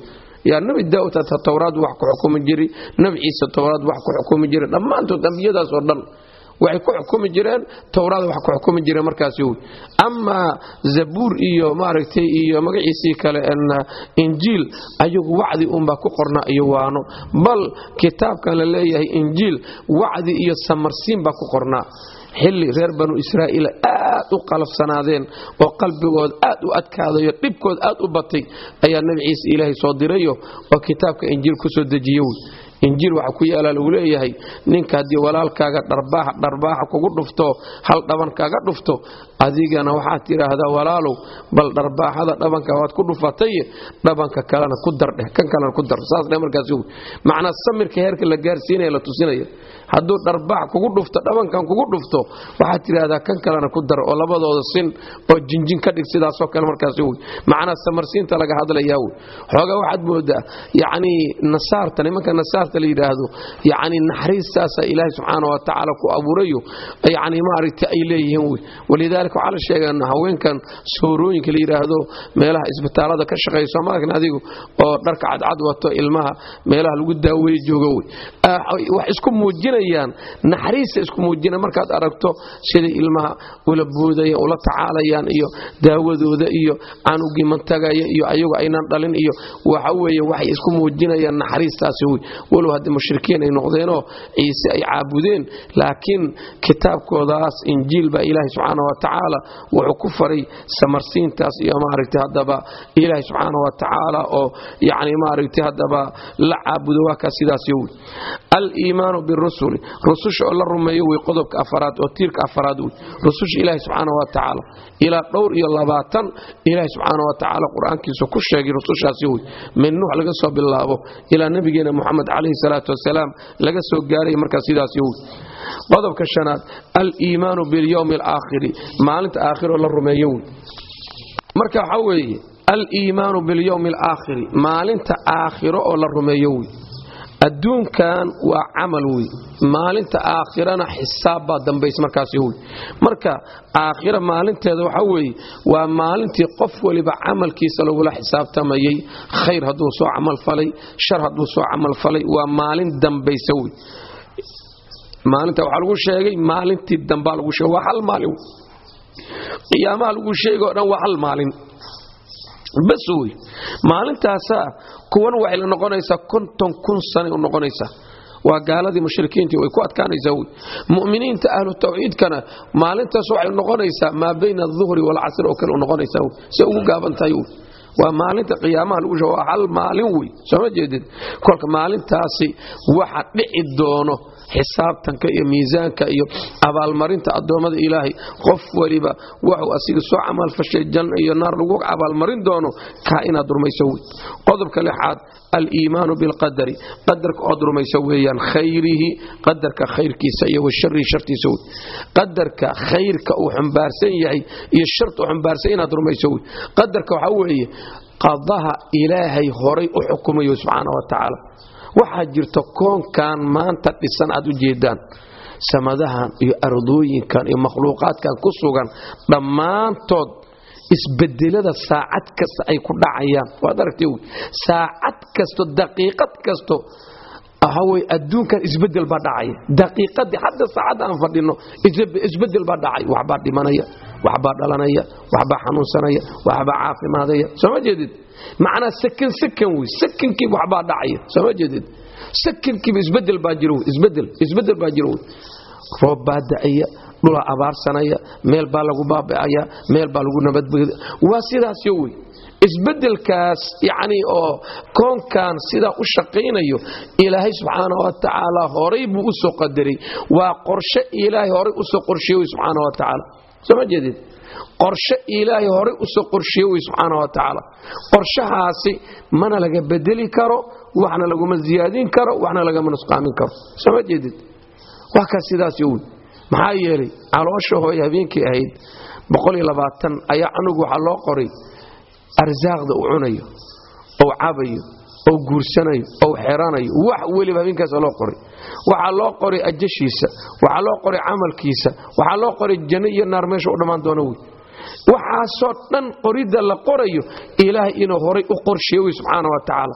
yaa nabi daawud hata towraad wax ku xukumi jiri. Nabi ciise towraad wax ku xukumi jira dhammaantood ambiyadaasoo dhan waxay ku xukumi jireen towraada wax ku xukumi jireen markaasi wey. Amaa zabuur iyo maaragtay iyo magaciisii kale injiil ayagu wacdi unbaa ku qornaa iyo waano. Bal kitaabkan la leeyahay injiil wacdi iyo samarsiin baa ku qornaa xilli reer banu israa'iil aad u qalafsanaadeen oo qalbigood aad u adkaadayo dhibkood aad u batay ayaa nebi ciise ilaahay soo dirayo oo kitaabka injiil ku soo dejiye wey injiil waxa ku yaalla lagu leeyahay ninka haddii walaalkaaga dharbaaxa dharbaaxa kugu dhufto hal dhaban kaaga dhufto adigana waxaad tidhaahdaa walaalow bal dharbaaxada dhabanka waad ku dhufatay dhabanka kalena ku dardheh kan kalena ku dar. Saas dhe markaas macnaa samirka heerka la gaarsiinaya la tusinaya hadduu dharbaax kugu dhufto dhabankan kugu dhufto waxaad tidhaahdaa kan kalena ku dar oo labadooda sin oo jinjin ka dhig sidaasoo kale markaas wey macnaa samarsiinta laga hadlayaa wey xoogaa waxaad moodaa yacnii nasaarta nimanka nasaarta la yidhaahdo yacni naxariistaasa ilaahay subxaana wa ku abuurayo yacni maaragtay ay leeyihiin wey walidaalika waxaa la sheegaa haweenkan soorooyinka la yidhaahdo meelaha isbitaalada ka shaqeeya soomaalkan adigu oo dharka cadcad wato ilmaha meelaha lagu daaweeye joogo wey wax isku muujinayaan naxariista isku muujina markaad aragto siday ilmaha ula boodaya ula tacaalayaan iyo daawadooda iyo canugii mantagaya iyo ayagu aynan dhalin iyo waxa weeye waxay isku muujinayaan naxariistaasi wey walow haddii mushrikiin ay noqdeenoo ciise ay caabudeen laakiin kitaabkoodaas injiil baa ilaahay subxaana wa tacaala wuxuu ku faray samarsiintaas iyo maaragtay haddaba ilaahay subxaana wa oo yacni maaragtay haddaba la caabudo waa kaa sidaasi wey aliimaanu birusuli rususha oo la rumeeyo wey qodobka afaraad oo tiirka afaraad wey rususha ilaahay subxaana wa tacaala. Ilaa dhowr iyo labaatan ilaahay subxaana wa tacaala qur'aankiisa ku sheegay rusushaasi wey min nuux laga soo bilaabo ilaa nabigeena moxamed calayhi salaatu wasalaam laga soo gaaray markaa sidaasi wey qodobka shanaad aliimaanu bilyowmi alaakhiri maalinta aakhiroo la rumeeyo wey marka waxaa weeye aliimaanu bilyowmi alaakhiri maalinta aakhiro oo la rumeeyo wey adduunkan waa camal wey maalinta aakhirana xisaab baa dambaysa markaasi wey marka aakhira maalinteeda waxaa weeye waa maalintii qof waliba camalkiisa lagula xisaabtamayay khayr hadduu soo camalfalay shar hadduu soo camalfalay waa maalin dambaysa wey maalinta waxaa lagu sheegay maalintii dambaa lagu sheegay waa hal maalin qiyaamaha lagu sheegay oo dhan waa hal maalin bas wey maalintaasaa kuwan waxay la noqonaysaa konton kun sanay u noqonaysaa waa gaaladii mushrikiintii way ku adkaanaysaa wey mu'miniinta ahlu tawxiidkana maalintaas waxay noqonaysaa maa bayna aduhri waalcasri oo kale u noqonaysaa wey say ugu gaaban tahay wey waa maalinta qiyaamaha lagu waa hal maalin wey sooma jeedid kolka maalintaasi waxa dhici doono xisaabtanka iyo miisaanka iyo abaalmarinta addoommada ilaahay. Qof waliba waxuu asiga soo camalfashay janno iyo naar lagu abaalmarin doono kaa inaad rumayso wey qodobka lixaad aliimaanu bilqadari. Qadarka ood rumayso weeyaan khayrihi qadarka khayrkiisa iyo washarihi shartiisa wey qadarka khayrka uu xumbaarsan yahay iyo sharta uu xumbaarsan inaad rumayso wey qadarka waxaa weeye qadaha ilaahay horay u xukumayo subxaana wa tacaala waxaa jirta koonkan maanta dhisan aad u jeedaan. Samadahan iyo ardooyinkan iyo makhluuqaadkan ku sugan dhammaantood isbedelada saacad kasta ay ku dhacayaan. Waad aragtay wy saacad kasto daqiiqad kasto waxawey adduunkan isbeddel baa dhacaya. Daqiiqadii hadda saacadda aan fadhino isbeddel baa dhacay. Waxbaa dhimanaya waxbaa dhalanaya waxbaa xanuunsanaya waxbaa caafimaadaya. Sooma jeedid? Macnaa sakan sakan wey sakankiiba waxbaa dhacaya. Sooma jeedid? Sakankiiba isbeddel baa jiro isbeddel isbeddel baa jiro wey. Roob baa da'aya dhulaa abaarsanaya meel baa lagu baaba'aya meel baa lagu nabadbeda waa sidaasyo wey. Isbedelkaas yacni oo koonkan sidaa u shaqaynayo ilaahay subxaana wa tacaala horay buu u qadaray. Waa qorshe ilaahay horay u qorsheeye wey subxaana wa tacaala soo ma jeedid? Qorshe ilaahay horay u qorsheeye wey subxaana wa tacaala qorshahaasi mana laga bedeli karo waxna laguma ziyaadin karo waxna lagama nusqaamin karo. Soo ma jeedid? Waa kaas sidaasyo wey maxaa yeelay caloosha hooy habeenkii ahayd ayaa canugu waxaa loo qoray arsaaqda uu cunayo ou cabayo ou guursanayo ou xeranayo wax weliba habeenkaasa loo qoray. Waxaa loo qoray ajashiisa waxaa loo qoray camalkiisa waxaa loo qoray janno iyo naar meesha u dhammaan doono wey. Waxaasoo dhan qoridda la qorayo ilaahay inuu horay u qorsheeye wey subxaana wa tacaala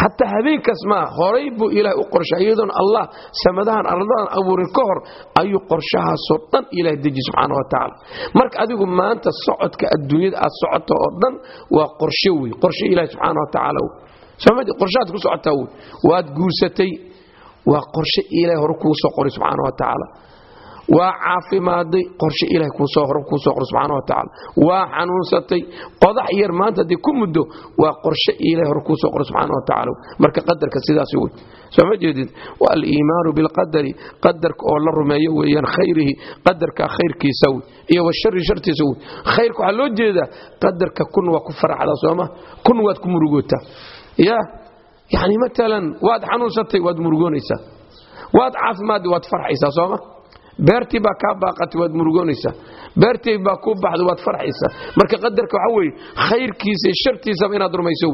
hataa habeenkaas maa horay buu ilaahay u qorshay iyadoon allah samadahan ardadan abuurin ka hor ayuu qorshahaasoo dhan ilahay deji subxaana wa tacaala. Marka adigu maanta socodka adduunyada aad socoto oo dhan waa qorshe wey qorshe ilahi subxaana wa tacaala qorshahaad ku socotaa wey waad guursatay. Waa qorshe ilahay hore kuu soo qoray subxaana wa tacaala waa caafimaaday qorshe ilahay hore kuu soo qoray subxana wa tacaala. Waa xanuunsatay qodax yar maanta haddii ku muddo waa qorshe ilahay hore kuu soo qoray subxaana wa tacaala. Marka qadarka sidaas wey soo ma jeedid aliimaanu bilqadari qadarka oo la rumeeyo weeyaan khayrihi qadarka khayrkiisa wey iyo washari shartiisa wey khayrka waxaa loo jeedaa qadarka kun waa ku faraxda sooma kun waad ku murugootaa ya? Yani maalan waad xanuunsatay waad murugoonaysaa. Waad caafimaaddi waad farxaysaa sooma beertii baa kaa baaqatay waad murugoonaysaa beertii baa kuu baxday waad farxaysaa. Marka qadarka waxa weye khayrkiisa iyo shartiisaba inaad rumayso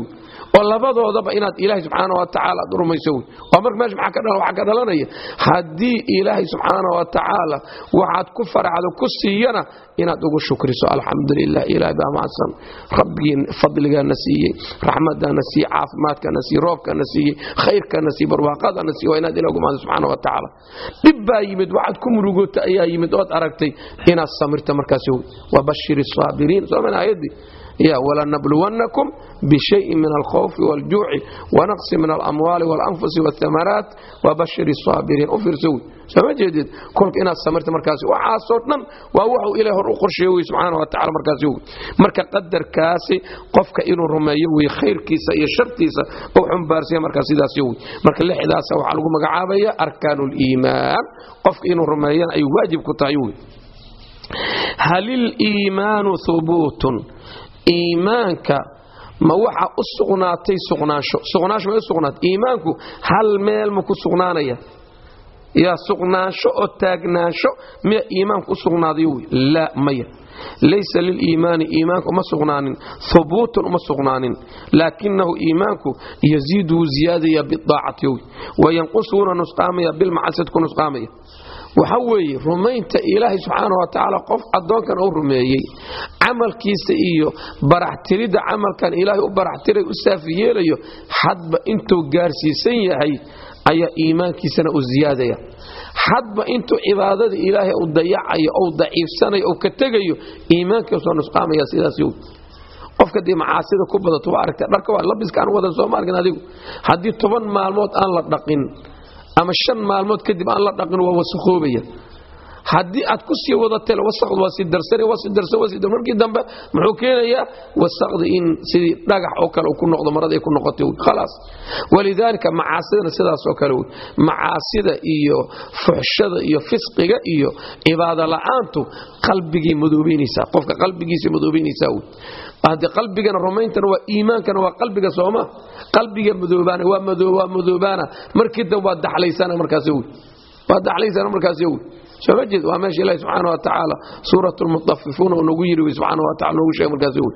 oo labadoodaba inaad ilaahay subxaana wa tacaala aad rumayso wey. Waa marka meesha waxaa ka dhalanaya haddii ilaahay subxaana wa waxaad ku faraxdo ku siiyana inaad ugu shukriso. Alxamdulilah ilaah baa macadsan rabbigii fadligaana siiyey raxmadaana siiyey caafimaadkana siiyey roobkana siiyey khayrkana siiyey barwaaqadana siiyey waa inaad ilah ugu mahdo subxaana wa dhib baa yimid waxaad ku murugota ayaa yimid ood aragtay inaad samirta markaas wey. Wabashir saabiriin sooman aayaddii ya walanabluwannakum bishayin min alkhawfi waljuuci wanaqsi min alamwaali walanfusi waamaraat wabashir saabiriin u fiirsowy sooma jeedid kolka inaad samirta markaas waxaasoo dhan waa wuxuu ilahi hor u qorsheeye wey subxaana wa tacala markaasyow marka qadarkaasi qofka inuu rumeeyo wey khayrkiisa iyo shartiisa uu xumbaarsiya markaa sidaasyo wey marka lixdaasa waxaa lagu magacaabaya arkaanu liimaan qofka inuu rumeeyana ay waajib ku tahay wey haliliimaanu hubuutun iimaanka ma waxa u sugnaatay sugnaansho. May u sugnaatay. Iimaanku hal meel ma ku sugnaanaya. Yaa sugnaansho oo taagnaansho miya iimaanku u sugnaadayo wey laa maya. Laysa liliimaani iimaanka uma sugnaanin. Hubuutun uma sugnaanin. Laakinahu iimaanku yaziidu wuu ziyaadaya bidaacati wey wayanqusu wuuna nusqaamaya bilmacasiyad ku nusqaamaya waxa weeye rumaynta ilaahay subxaana wa tacaala qof addoonkan uu rumeeyey camalkiisa iyo baraxtiridda camalkan ilaahay u baraxtiray u saafi yeelayo hadba intuu gaarsiisan yahay ayaa iimaankiisana u ziyaadaya. Hadba intuu cibaadada ilaahay u dayacayo ou daciifsanayo ou ka tegayo iimaankiisoo nusqaamaya sidaas yow qofka dee macaasida ku badato waa aragta dharka waa labiska aan wadan sooma arkin adigu. Haddii toban maalmood aan la dhaqin ama shan maalmood kadib aan la dhaqin waa wasakhoobaya haddii aad ku sii wadateel wasaqdu waa dar markii dambe muxuu keenayaa wasaqdi in sidii dhagax oo kale ku noqdo marada ku noqotay khalaas. Walidaalika macaasidana sidaas oo kale wey. Macaasida iyo fuxshada iyo fisqiga iyo cibaado la'aantu qalbigay madoobaynaysaa. Qofka qalbigiisa madoobaynaysaa wey. Haddii qalbigana rumayntana waa iimaankana waa qalbiga sooma. Qalbiga madoobaana waa madoobaana. Markii dambe waa daxlaysana markaas wey. Waa daxlaysana markaas wey sooma jeed waa meesha ilahi subxaana wa tacaala suurat lmutafifuuna uu nagu yiri subxaana wa tacala noogu sheegay markaas wey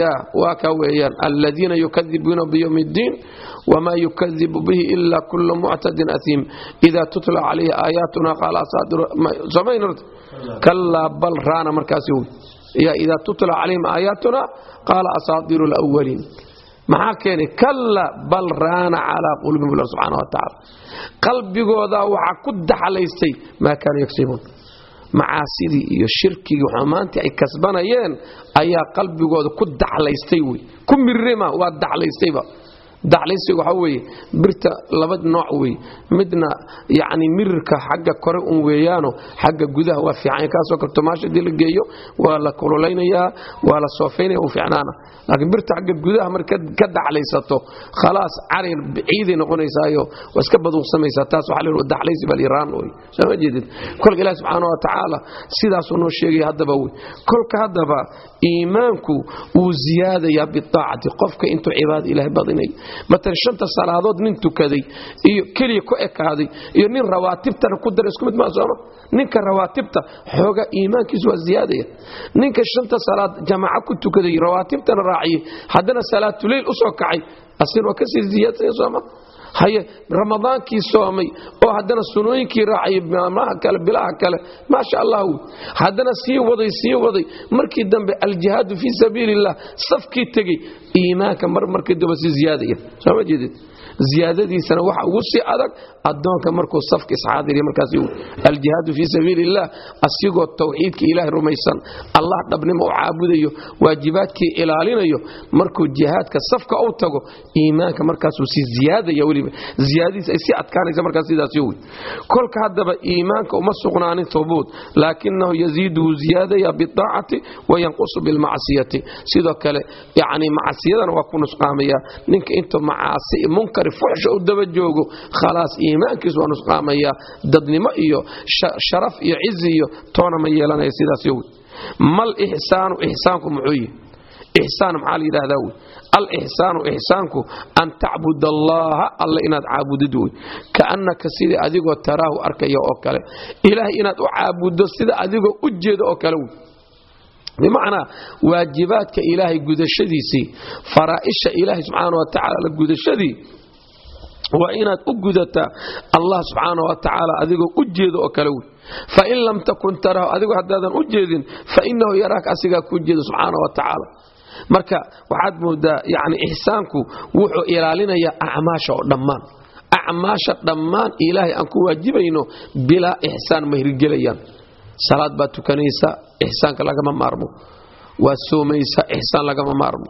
ya waa ka weeyaan aladiina yukadibuuna biyowmi اddiin wma yukadibu bihi ila kula muctadin ahiim ida tutla calayhi aayaatuna qaala asaadirsomaynrt kalaa bal raana markaas wey ida tutla calayhim aayaatuna qaala asaadiru اlawaliin maxaa keenay kalla bal raana calaa qulubihim bulah subxana wa tacaala. Qalbigoodaa waxaa ku daxlaystay maa kaanuu yagsibuun macaasidii iyo shirkigii xumaantii ay kasbanayeen ayaa qalbigooda ku daxlaystay wey. Ku mirima waa daxlaystayba daxlaysiga waxaa weeye birta laba nooc wey midna yacni mirirka xagga kore un weeyaano xagga gudaha waa fiican. Kaasoo kale tomaasha haddii la geeyo waa la kululeynayaa waa la soofaynaya u fiicnaana. Laakiin birta xagga gudaha marka ka daxlaysato khalaas carir ciiday noqonaysaayo waa iska baduuqsamaysaa. Taas waxaa leeyahay daxlaysi bal iraan wey soo ma jeedid kolka ilaahi subxaana wa tacaala sidaasuu noo sheegaya haddaba wey kolka haddaba iimaanku wuu ziyaadayaa bidaacati qofka intuu cibaada ilaahay badinayo matalan shanta salaadood nin tukaday iyo keliya ku ekaaday iyo nin rawaatibtana ku dara isku mid maa sooma ninka rawaatibta xooga iimaankiisu waa ziyaadaya. Ninka shanta salaad jamaaca ku tukaday rawaatibtana raaciyey. Haddana salaatuleyl u soo kacay asir waa ka sii ziyaadsanya sooma haye ramadaankii soomay oo haddana sunooyinkii raacay maalmaha kale bilaha kale maasha allah haddana sii waday sii waday. Markii dambe aljihaadu fii sabiili illah safkii tegey. Iimaanka mar markii dambe sii ziyaadaya sooma jeedid ziyaadadiisana waxa ugu sii adag adoonka markuu safka isxaadiriya markaas aljihaadu fii sabiili illah asigoo tawxiidka ilaahay rumaysan allah dhabnimo u caabudayo waajibaadkii ilaalinayo markuu jihaadka safka u tago iimaanka markaasuu sii ziyaadaya weliba. Ziyaadadiis ay sii adkaanaysa markaas sidaas yowy kolka haddaba iimaanka uma sugnaanin hubuud laakinahu yaziiduhu ziyaadaya biaacati wayanqusu bilmacsiyati. Sidoo kale yani macsiyadana waa ku nusqaamaya ninka intuu macaasi munkari fuxsha u daba joogo khalaas iimaankiis waa nusqaamaya dadnimo iyo sharaf iyo cizi iyo toona ma yeelanaya sidaas yowy mal ixsaanu ixsaanku muxuu yihi ixsaan maxaa la yidhahdaa wey alixsaanu ixsaanku an tacbud allaha alle inaad caabudid wey kaannaka sidii adigoo taraahu arkaya oo kale ilaahay inaad u caabuddo sida adigoo u jeedo oo kale wey bimacnaa waajibaadka ilaahay gudashadiisii faraa'isha ilaahay subxaana wa tacaala la gudashadii waa inaad u gudataa allah subxaana wa tacaala adigoo u jeedo oo kale wey. Fain lam takun tarahu adigu haddaadan u jeedin fainahu yaraaka asigaa kuu jeedo subxaana wa tacaala marka waxaad moodaa yani ixsaanku wuxuu ilaalinayaa acmaasha oo dhammaan. Acmaasha dhammaan ilaahay aan ku waajibayno bilaa ixsaan ma hirgelayaan. Salaad baad tukanaysa ixsaanka lagama maarmo. Waad soomaysa ixsaan lagama maarmo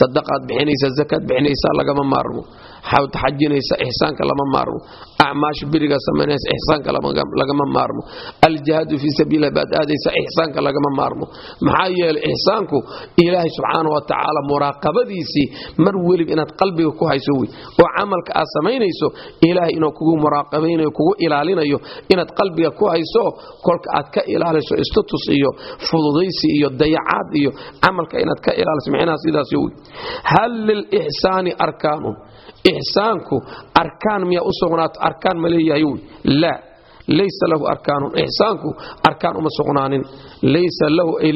sadaqaad bixinaysa zakaad bixinaysa lagama maarmo. Xawd xajinaysa ixsaanka lama maarmo. Acmaasha berigaa samaynaysa ixsaanka lagama maarmo. Aljihaadu fii sabiililah baad aadaysa ixsaanka lagama maarmo. Maxaa yeelay ixsaanku ilaahay subxaana wa tacaala muraaqabadiisii mar welib inaad qalbiga ku hayso wey. Oo camalka aad samaynayso ilaahay inuu kugu muraaqabaynayo kugu ilaalinayo inaad qalbiga ku hayso kolka aad ka ilaaliso istatus iyo fududaysi iyo dayacaad iyo camalka inaad ka ilaaliso micnaha sidaas wey hal lilixsaani arkaanun ixsaanku arkaan miyaa u sugnaato arkaan ma leeyahay laysa lahu arkaanun ixsaanku arkaan uma sugnaanin laysa lahu ay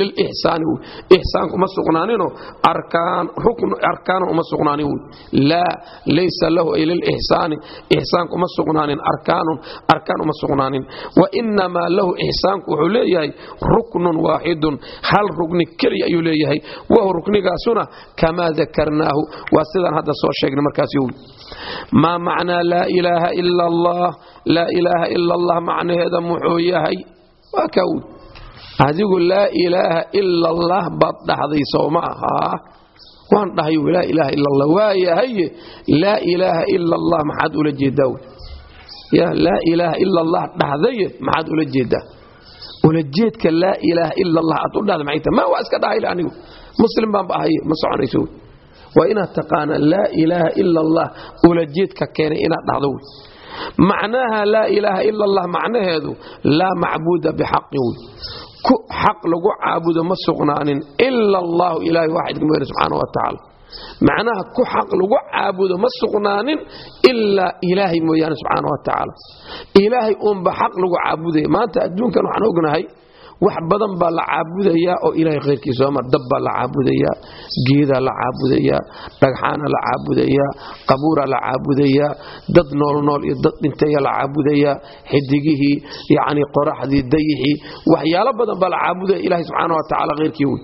lilixsaani wy ixsaanku uma sugnaaninoo arkaanun uma sugnaanin wy laa laysa lahu ay lilixsaani ixsaanku uma sugnaanin arkaanun arkaan uma sugnaanin wa inamaa lahu ixsaanku wuxuu leeyahay ruknun waaxidun hal rugni keliya ayuu leeyahay wahu ruknigaasuna kamaa dakarnaahu waa sidaan hadda soo sheegnay markaas yowi maa macnaa laa ilaaha ila allah laa ilaaha ila allah macnaheeda muxuu yahay? Waa ka wy adigu laa ilaaha ila allah baad dhahday sooma ahaa waan dhahay laa ilaaha ila allah waa yahaye laa ilaaha ila allah maxaad ula jeedaa ya laa ilaaha ila allah dhahdaye maxaad ula jeedaa? Ulajeedka laa ilaaha ila allah aad u dhahda maxay tahay? Ma waa iska dhahayl anigu. Muslim baanba ahaye ma soconayso wy waa inaad taqaanaa laa ilaaha ila allah ulajeedka keenay inaad dhahdo wey macnaha laa ilaaha ila allah macnaheedu laa macbuuda bixaqin wey ku xaq lagu caabudo ma sugnaanin ila allahu ilahay waaxidka mooyane subxaana wa tacaala. Macnaha ku xaq lagu caabudo ma sugnaanin ilaa ilaahay mooyaane subxaana wa tacaala. Ilaahay uunba xaq lagu caabudaya maanta adduunkan waxaan ognahay wax badan baa la caabudayaa oo ilahay khayrkiisa omar dab baa la caabudayaa geedaa la caabudayaa dhagxaana la caabudayaa qabuuraa la caabudayaa dad noolnool iyo dad dhintaya la caabudayaa xidigihii yacni qoraxdii dayixii waxyaalo badan baa la caabudaya ilahay subxaana wa tacala khayrkii wey.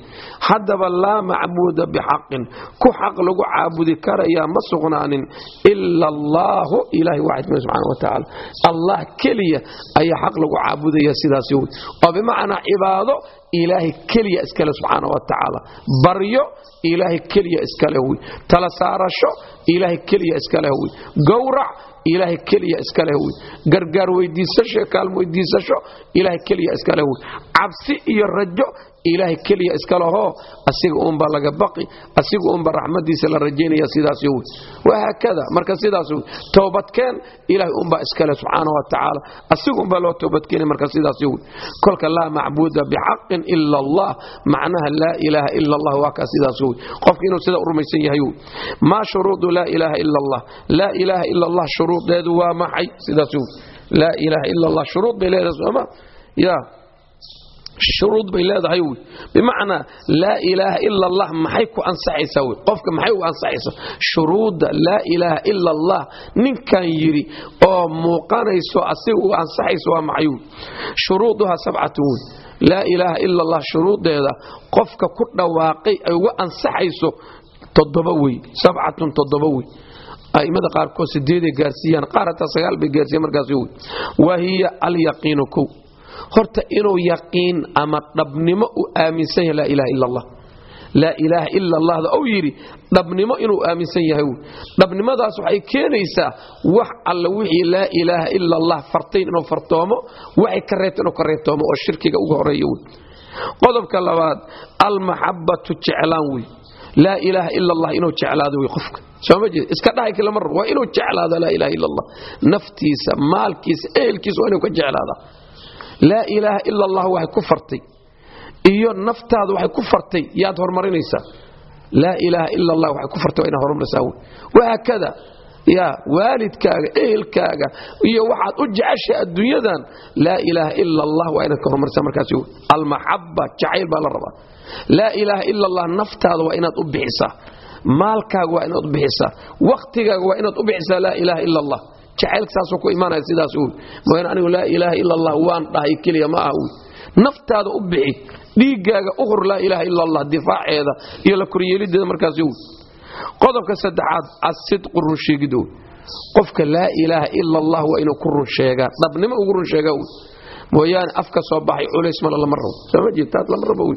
Haddaba laa macbuuda bixaqin ku xaq lagu caabudi karayaa ma sugnaanin ila allaahu ilahay waaxid me subxana wa tacaala. Allah keliya ayaa xaq lagu caabudaya sidaasi wey. Oo bimacnaa cibaado ilaahay keliya iskale subxaana wa tacaala. Baryo ilaahay keliya iskale wy tala saarasho ilaahay keliya iskale wy gowrac ilaahay keliya iska leh wey gargaar weydiisasho kaalmo weydiisasho ilaahay keliya iska leh wey cabsi iyo rajo ilaahay keliya iska lehoo asiga uunbaa laga baqi asiga uunba raxmadiisa la rajaynaya sidaas wey wahaakada marka sidaas wey toobadkeen ilaahay uunbaa iska leh subxaana wa asiga uunbaa loo toobadkeenay marka sidaas wey kolka laa macbuuda bixaqin ila allah macnaha laa ilaaha ila allah waa kaa sidaas wey qofka inuu sida u rumaysan yahay wey maa shuruudu laa ilaaha ila allah. Laa ilaaha ila allah shuruudeedu waa maxay? Sidaas wey laa ilaaha ila allah shuruud bay leedahay sooma ya shuruud bay leedahay wy bimacnaa laa ilaaha ila allah maxay ku ansaxaysaa wy qofka maxay u ansaxaysaa shuruudda laa ilaaha ila allah ninkan yidhi oo muuqanayso asiga u ansaxayso waa maxay wy shuruuduhaa sabcatun wey laa ilaaha ila allah shuruuddeeda qofka ku dhawaaqay ay uga ansaxayso toddoba wey sabcatun toddoba wey a'immada qaarkood sideeday gaarsiiyaan qaar hataa sagaal bay gaarsiiyan markaas wey wa hiya alyaqiinu kow horta inuu yaqiin ama dhabnimo u aaminsan yahay laa ilaha ila allah laa ilaaha ila allahda ou yidhi dhabnimo inuu aaminsan yahay. Dhabnimadaas waxay keenaysaa wax alla wixii laa ilaaha ila allah fartayn inuu fartoomo waxay ka inuu ka oo shirkiga uga horreeya wey qodobka labaad almaxabatu jeclaan wey. Laa ilaaha ila allah inuu jeclaado wey qofka. Sooma jeed? Iska dhahay kilama rab waa inuu jeclaado laa ilaha ila allah naftiisa maalkiisa ehelkiisa waa inuu ka jeclaada laa ilaaha ila allah waxay ku fartay. Iyo naftaada waxay ku fartay yaad horumarinaysaa. Laa ilaaha ila allah waxay ku fartay waa inaad horumarinaysaa. Wey wahaakada ya waalidkaaga ehelkaaga iyo waxaad u jeceshay adduunyadan laa ilaaha ila allah waa inaad ka horumarisa markaas almaxaba jacayl baa la rabaa. Laa ilaaha ila allah naftaada waa inaad u bixisaa maalkaaga waa inaad u bixisaa wakhtigaaga waa inaad u bixisaa laa ilaaha ila allah jacaylka saasuu ku imaanaya sidaas wy mooyaan anigu laa ilaaha ila allah waan dhahay keliya ma aha wy naftaada u bixi dhiiggaaga u hor laa ilaaha ila allah difaaceeda iyo la koryeelideeda markaas wy qodobka saddexaad asidqu runsheegid wy qofka laa ilaaha ila allah waa inuu ku run sheegaa dhabnimo ugu run sheegaa wy mooyaane afka soo baxay culays mala lama rabo sooma jeedtaad lama rabo wy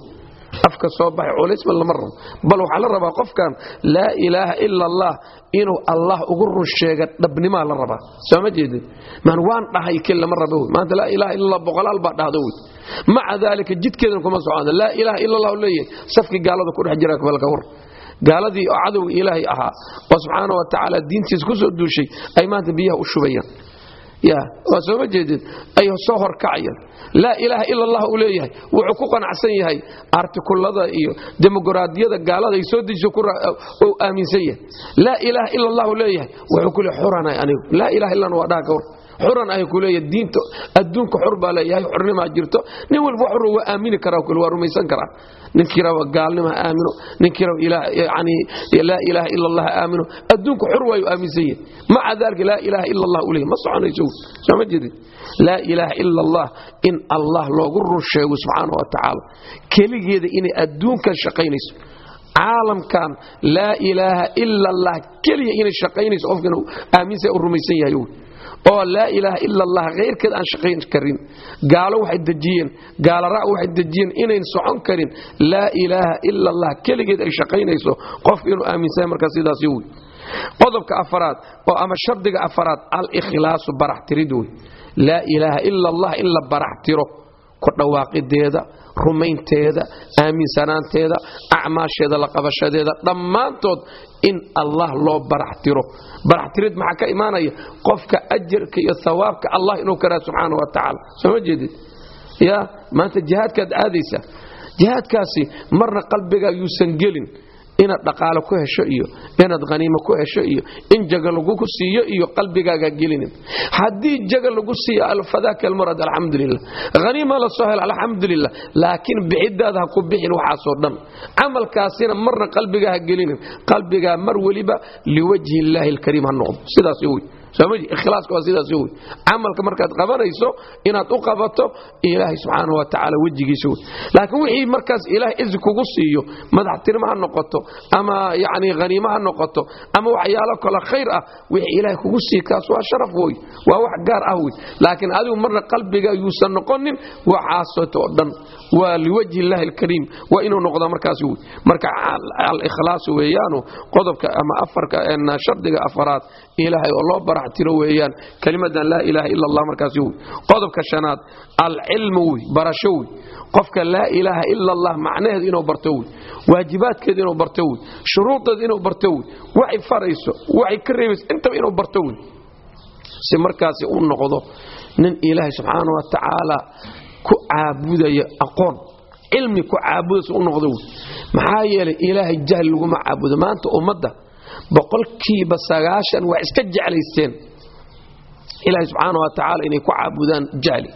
afka soo baxay culaysma lama rabo. Bal waxaa la rabaa qofkan laa ilaaha ila allah inuu allah ugu run sheega dhabnimaa la rabaa. Sooma jeedin? Man waan dhahay kel lama rabo maanta laa ilaha illa allah boqolaal baa dhahdo wy maca daalika jidkeedan kuma socona laa ilaaha ila allah leeyahay safkii gaalada ku dhex jira balka war gaaladii oo cadowga ilaahay ahaa oo subxaana wa tacaala diintiisa ku soo duushay ay maanta biyaha u shubayaan waa sooma jeedid ay soo horkacayaan laa ilaaha ila allah uu leeyahay. Wuxuu ku qanacsan yahay artikulada iyo demoqraadiyada gaalada ay soo dejiso uu aaminsan yahay. Laa ilaaha ila allah uu leeyahay. Wuxuu ku leeyahay xuranay anigu. Laa ilaha illana waa dhaha kawar xuran ay ku leeyahay diinta adduunka xur baa leeyahay xurnimaa jirto. Nin walba xur waa aamini karaa kule waa rumaysan karaa ninkii raba gaalnima ha aamino. Ninkii raba yani laa ilaaha ila allah ha aamino. Adduunka xur waayu aaminsan yahay. Maca dalika laa ilaaha ila allah u ma soconayso sooma jeedid laa ilaaha ila allah in allah loogu run sheego subxaana wa tacaala. Keligeeda inay adduunkan shaqaynayso. Caalamkan laa ilaaha ila allah keliya inay shaqaynayso qofkan aaminsa u rumaysan yahay oo laa ilaaha ila allah hayrkeed aan shaqayn karin gaalo waxay dejiyeen gaalara waxay dejiyeen inayn socon karin laa ilaaha ila allah keligeed ay shaqaynayso qofka inuu aaminsan markaa sidaas wey qodobka afaraad oo ama shardiga afaraad al-ikhlaasu baraxtirid wey. Laa ilaaha ila allah in la baraxtiro ku dhawaaqideeda rumaynteeda aaminsanaanteeda acmaasheeda la qabashadeeda dhammaantood in allah loo baraxtiro baraxtirid maxaa ka imaanaya? Qofka ajarka iyo hawaabka allah inuu karaa subxaana wa tacaala. Sooma jeedid? Ya maanta jihaadkaad aadaysa jihaadkaasi marna qalbigaa yuusan gelin inaad dhaqaalo ku hesho iyo inaad haniimo ku hesho iyo in jaga lagugu siiyo iyo qalbigaaga gelinin. Haddii jaga lagu siiyo alfadaaka almurad alxamdulilah haniima la soo helo alxamdulilah laakiin bixidaada ha ku bixin waxaasoo dhan. Camalkaasina marna qalbigaa ha gelinin. Qalbigaa mar weliba liwajhi illaahi alkariim ha noqdo. Sidaas wey ikhlaaska waa sidaas wey camalka markaad qabanayso inaad u qabato ilaahay subxaana wa tacaala wejigiisa wey laakiin wixii markaas ilaahay izi kugu siiyo madaxtirimo ha noqoto ama yani haniimo ha noqoto ama waxyaalo kale khayr ah wixii ilaahay kugu siiy kaas waa sharaf wey waa wax gaar ah wey laakiin adigu marna qalbiga yuusan noqonin waxaasoto oo dhan waa liwajhi illaahi alkariim waa inuu noqdaa markaas wey marka al-ikhlaas weeyaanu qodobka ama afarka shardiga afaraad ilaahay oo loo barax tiro weeyaan kelimadan laa ilaaha ila allah markaasi wey. Qodobka shanaad alcilmu wey barasho wey. Qofka laa ilaaha ila allah macnaheedu inuu barto wey. Waajibaadkeedu inuu barto wey. Shuruudeedu inuu barto wey. Waxay farayso waxay ka reebayso intaba inuu barto wey. Si markaasi u noqdo nin ilaahay subxaana wa tacaala ku caabudaya aqoon cilmi ku caabudaysa u noqdo wey. Maxaa yeelay ilaahay jahli laguma caabudo. Maanta ummadda boqolkiiba sagaashan waa iska jeclaysteen. Ilaahay subxaana wa tacaala inay ku caabudaan jahli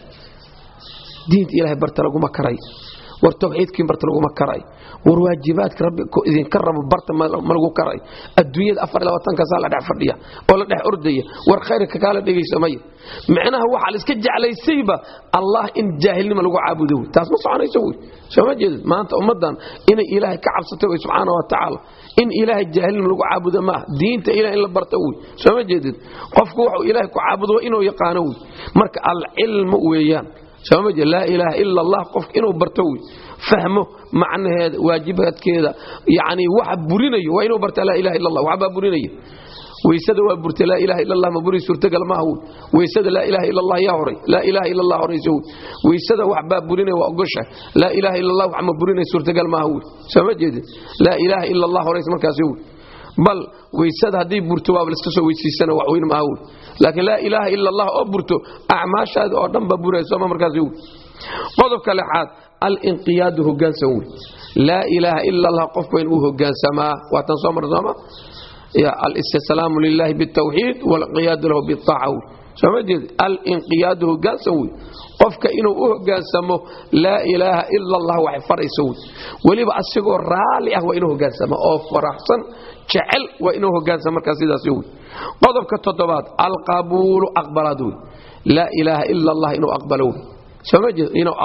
diinta ilahay barta laguma karay. War tawxiidkii barta laguma karay war waajibaadka rabbi idinka rabo barta ma lagu karay. Adduunyada afar labaatankasaa la dhex fadhiya oo la dhex ordaya war khayrka kaala dhegaysamaya micnaha waxaa la iska jeclaysayba allah in jaahilnima lagu caabudo wey. Taas ma soconayso wey. Sooma jeedid maanta ummaddan inay ilaahay ka cabsato wey subxaana wa tacaala. In ilaahay jaahilnima lagu caabudo maaha diinta ilahay in la barto wey. Sooma jeedid qofku waxuu ilaahay ku caabudo inuu yaqaano wey. Marka alcilmu weeyaan. Sooma jeed laa ilaaha ila allah qofka inuu barto wey fahmo macnaheeda waajibaadkeeda yani waxa burinayo waa inuu barta laa ilaha illa allah waxbaa burinaya weysada waa burta laa ilaha illa allah ma buri suurtagal maaha wey weysada laa ilaha illa allah yaa horay laa ilaha illa allah horayso wey weysada wax baa burinaya waa ogosha laa ilaha illa allah wax ma burinaya suurtagal maaha wey soo ma laa ilaha illa allah horaysa markaasi wey bal weysada hadday burto waaba laska soo weysiisana wax weyn maaha wey laakiin laa ilaaha illa allah oo burto acmaashaada oo dhan baa buraya sooma markaasi wey qodobka lexaad alinqiyaadu hogaansan wey laa ilaaha ila allah qofku in uu hogaansamaa waatan soo mar sooma alistislaamu lilahi bitawxiid walinqiyaadu lahu biaaca wey sooma jeed? Alinqiyaadu hogaansan wey qofka inuu u hogaansamo laa ilaaha ila allah waxay farayso wey weliba asigoo raali ah waa inuu hogaansama oo faraxsan jecel waa inuu hogaansama markaa sidaas wey qodobka toddobaad alqabuulu aqbalaad wey laa ilaaha ila allah inuu aqbalo wey sooma jeed inuu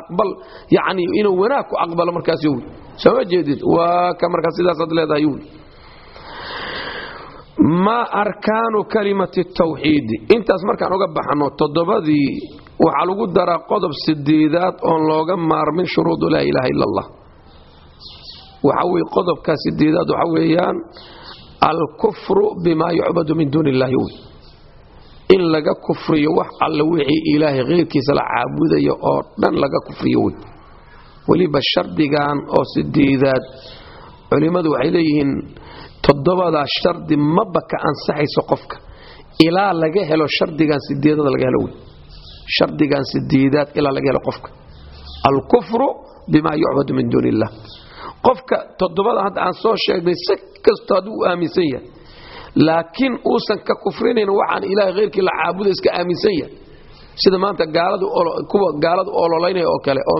aqbal yani inuu wanaag ku aqbalo markaasi wey sooma jeedid? Waa ka markaa sidaasaad leedahay wey maa arkaanu kalimati tawxiidi? Intaas markaan uga baxno toddobadii waxaa lagu daraa qodob sideedaad oon looga maarmin shuruudu laa ilaaha ila allah. Waxa weye qodobkaa sideedaad waxa weeyaan alkufru bima yucbadu min duuni illahi wey in laga kufriyo wax alle wixii ilaahay khayrkiisa la caabudayo oo dhan laga kufriyo wey weliba shardigan oo sideedaad culimmadu waxay leeyihiin toddobadaa shardi maba ka ansaxayso qofka. Ilaa laga helo shardigan sideedada laga helo wey shardigan sideedaad ilaa laga helo qofka. Alkufru bima yucbadu min duuni illah qofka toddobada hadda aan soo sheegnay si kastoo hadduu u aaminsan yahay laakiin uusan ka kufrinayn waxaan ilaahay khayrkii la caabuda iska aaminsan yahay. Sida maanta kuwa gaaladu ololaynaya oo kale oo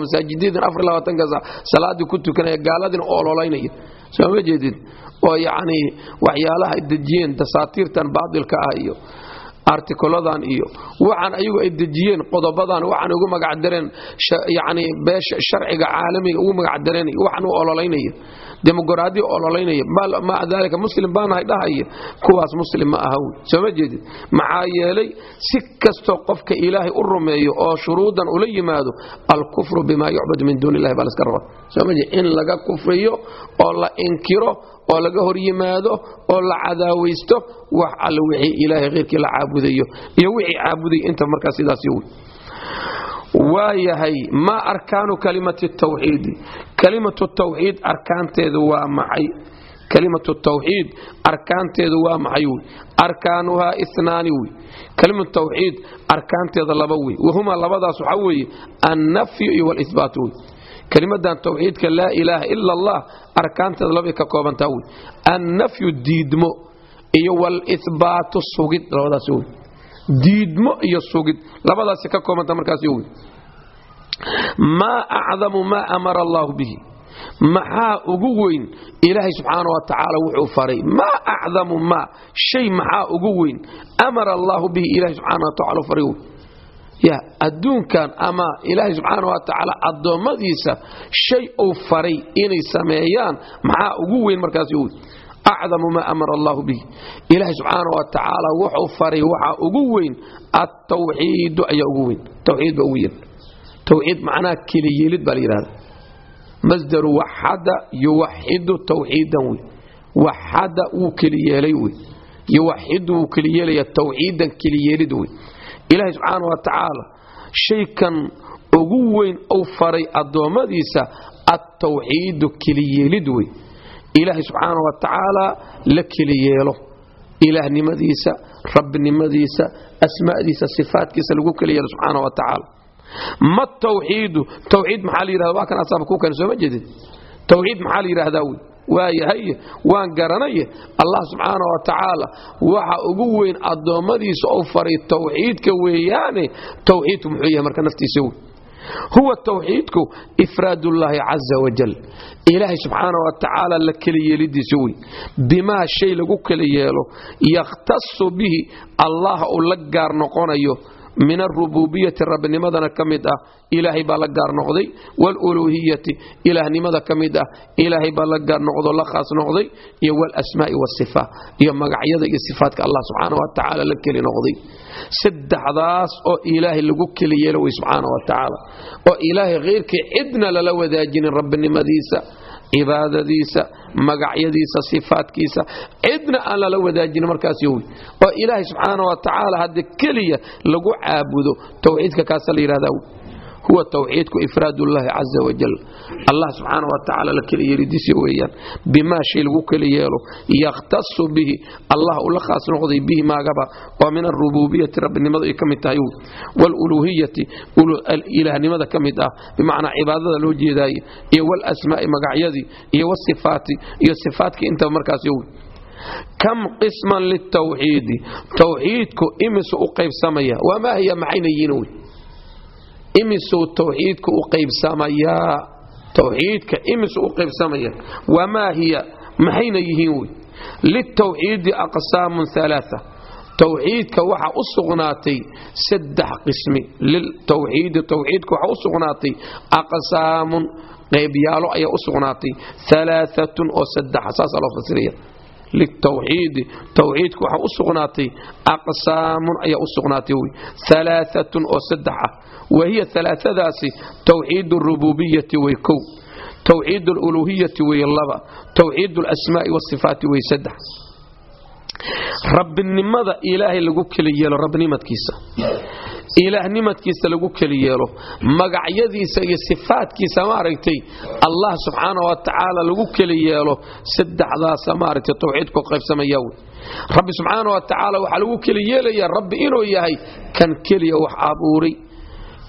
afarlabaatanka salaadii ku tukanaya gaaladina ololaynaya soo ma jeedid oo yacnii waxyaalaha dejiyeen dasaatiirtan baadilka ah iyo artikuladan iyo waxaan ayagu ay dejiyeen qodobadan waxaan ugu magacdareen yani beesha sharciga caalamiga ugu magacdareen waxaan u ololaynaya demogoraadi ololaynaya maca daalika muslim baanahay dhahaya kuwaas muslim ma aha wey jeedid? Maxaa yeelay si kastoo qofka ilaahay u rumeeyo oo shuruudan ula yimaado alkufru bima yucbadu min duuni illahi baa laska raba soo jeed? In laga kufriyo oo la inkiro oo laga hor yimaado oo la cadaawaysto wax alle wixii ilaahay khayrkii la caabudayo iyo wixii caabuday inta markaa sidaasi wey waayahay maa arkaanu kalimati tawxiidi kalimatu tawxiid arkaanteedu waa maxay? Kalimatu tawxiid arkaanteedu waa maxay wey arkaanuhaa inaani wey kalimatu tawxiid arkaanteeda laba wey wahumaa labadaas waxaa weeye annafyu iyo walisbaat wey kelimadan tawxiidka laa ilaaha ila allah arkaanteeda labay ka koobantaa wey annafyu diidmo iyo walisbaatu sugid labadaas wey diidmo iyo sugid labadaasi ka koobanta markaasi wey maa acdamu maa amara allaahu bihi. Maxaa ugu weyn ilaahay subxaana wa tacaala wuxuu faray? Maa acdamu maa shay maxaa ugu weyn? Amara allaahu bihi ilahay subxaana wa tacala faray wey adduunkan ama ilaahay subxaana wa tacaala addoommadiisa shay uu faray inay sameeyaan maxaa ugu weyn markaasi wey acdamu maa amara allahu bihi. Ilaahay subxaana wa tacaala wuxuu faray waxaa ugu weyn attawxiidu ayaa ugu weyn. Tawxiid baa ugu yen tawxiid macnaha keliyeelid baa la yidhahda masdaru waxada yuwaxidu tawxiidan wey. Waxada wuu keliyeelay wey. Yuwaxidu wuu keliyeelaya tawxiidan keliyeelid wey ilaahay subxaana wa tacaala shaykan ugu weyn ou faray addoommadiisa attawxiidu keliyeelid wey ilaahay subxaana wa tacaala la keliyeelo. Ilaahnimadiisa rabbinimadiisa asmaadiisa sifaatkiisa lagu keliyeelo subxaana wa tacaala ma tawxiidu tawxiid maxaa la yidhahda waa kan asaaba ku keen sooma jeedin? Tawxiid maxaa la yidhaahdaa wey waayahaye waan garanaye allah subxaana wa tacaala waxa ugu weyn addoommadiisa ou faray tawxiidka weeyaane tawxiidku muxuu yahay marka naftiisa wey huwa tawxiidku ifraadullaahi caza wajal ilaahay subxaana wa tacaala la keliyeelidiisa wey bimaa shay lagu keli yeelo yakhtasu bihi allah uu la gaar noqonayo min arububiyati rabbinimadana ka mid ah ilaahay baa la gaar noqday. Waaluluuhiyati ilaahnimada ka mid ah ilaahay baa la gaar noqdo la khaas noqday. Iyo walasmaai wasifa iyo magacyada iyo sifaatka allah subxaana wa la keli noqday. Saddexdaas oo ilaahay lagu keli yeelo wey subxaana wa oo ilaahay khayrkii cidna lala wadaajinin rabbinimadiisa cibaadadiisa magacyadiisa sifaatkiisa. Cidna aan lala wadaajinin markaas yowy oo ilaahay subxaana wa tacaala hadda keliya lagu caabudo tawxiidka kaasa la yidhahda huwa tawxiidku ifraadullaahi caza wajal allah subxaana wa tacaala la keli yeelidiisa weeyaan bimaa shay lagu keli yeelo yakhtasu bihi. Allah uu la khaas noqday bihi maagaba oo min arububiyati rabbinimada ay ka mid tahay waaluluuhiyati ilaahnimada ka mid ah bimacnaa cibaadada loo jeedaaye iyo walasmaai magacyadii iyo wasifaati iyo sifaatkii intaba markaas kam qisman litawxiidi tawxiidku imisu u qaybsamaya wamaa hiya maxayna yihiin wey imisuu tawxiidka u qaybsamayaa tawxiidka imisu u qaybsamaya. Wamaa hiya? Maxayna yihiin wey? Litawxiidi aqsaamun alaaa tawxiidka waxa u sugnaatay saddex qismi. Liltawxiidi tawxiidka waxa u sugnaatay aqsaamun qaybyaalo ayaa u sugnaatay. Alaaatun oo saddexa saasaa loo fasiraya litawxiidi tawxiidka waxa u sugnaatay aqsaamun ayaa u sugnaatay wy alaaatun oo saddex ah wahiya alaaadaasi tawxiid rububiyati way kow tawxiid aluluhiyati way laba tawxiid alasmaai wasifaati way saddex rabbinimada ilaahay lagu keli yeelo ilaahnimadkiisa lagu keli yeelo magacyadiisa iyo sifaatkiisa maaragtay allah subxaana wa lagu keli yeelo saddexdaasa maaragtay tawxiidku qaybsamaya wey. Rabbi subxaana wa waxaa lagu keli yeelaya rabbi inuu yahay kan keliya wax abuuray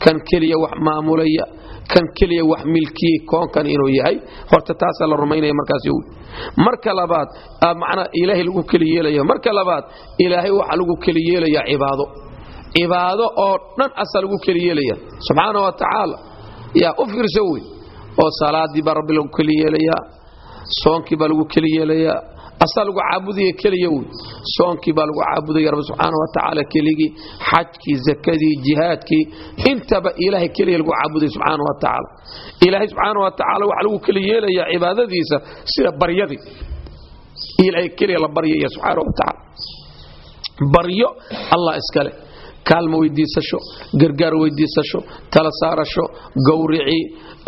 kan keliya wax maamulaya kan keliya wax milkiyey koonkan inuu yahay. Horta taasaa la rumaynaya markaas marka labaad macnaa ilaahay lagu keli yeelaya marka labaad ilaahay waxaa lagu keli yeelaya cibaado cibaado oo dhan asaa lagu keli yeelaya. Subxaana wa yaa u fiirso wey oo salaadii rabbi lagu keli yeelayaa soonkii baa lagu keli yeelayaa asaa lagu caabudaya keliya wey soonkii baa lagu caabudaya rabbi subxaana wa keligii xajkii zakadii jihaadkii intaba ilaahay keliya lagu caabudaya subxaana wa ilaahay subxaana wa tacaala waxaa lagu keli yeelayaa cibaadadiisa sida baryadii. Ilaahay keliya la baryaya subxaana wa baryo allah iskale kaalmo weydiisasho gargaar weydiisasho tala saarasho gowricii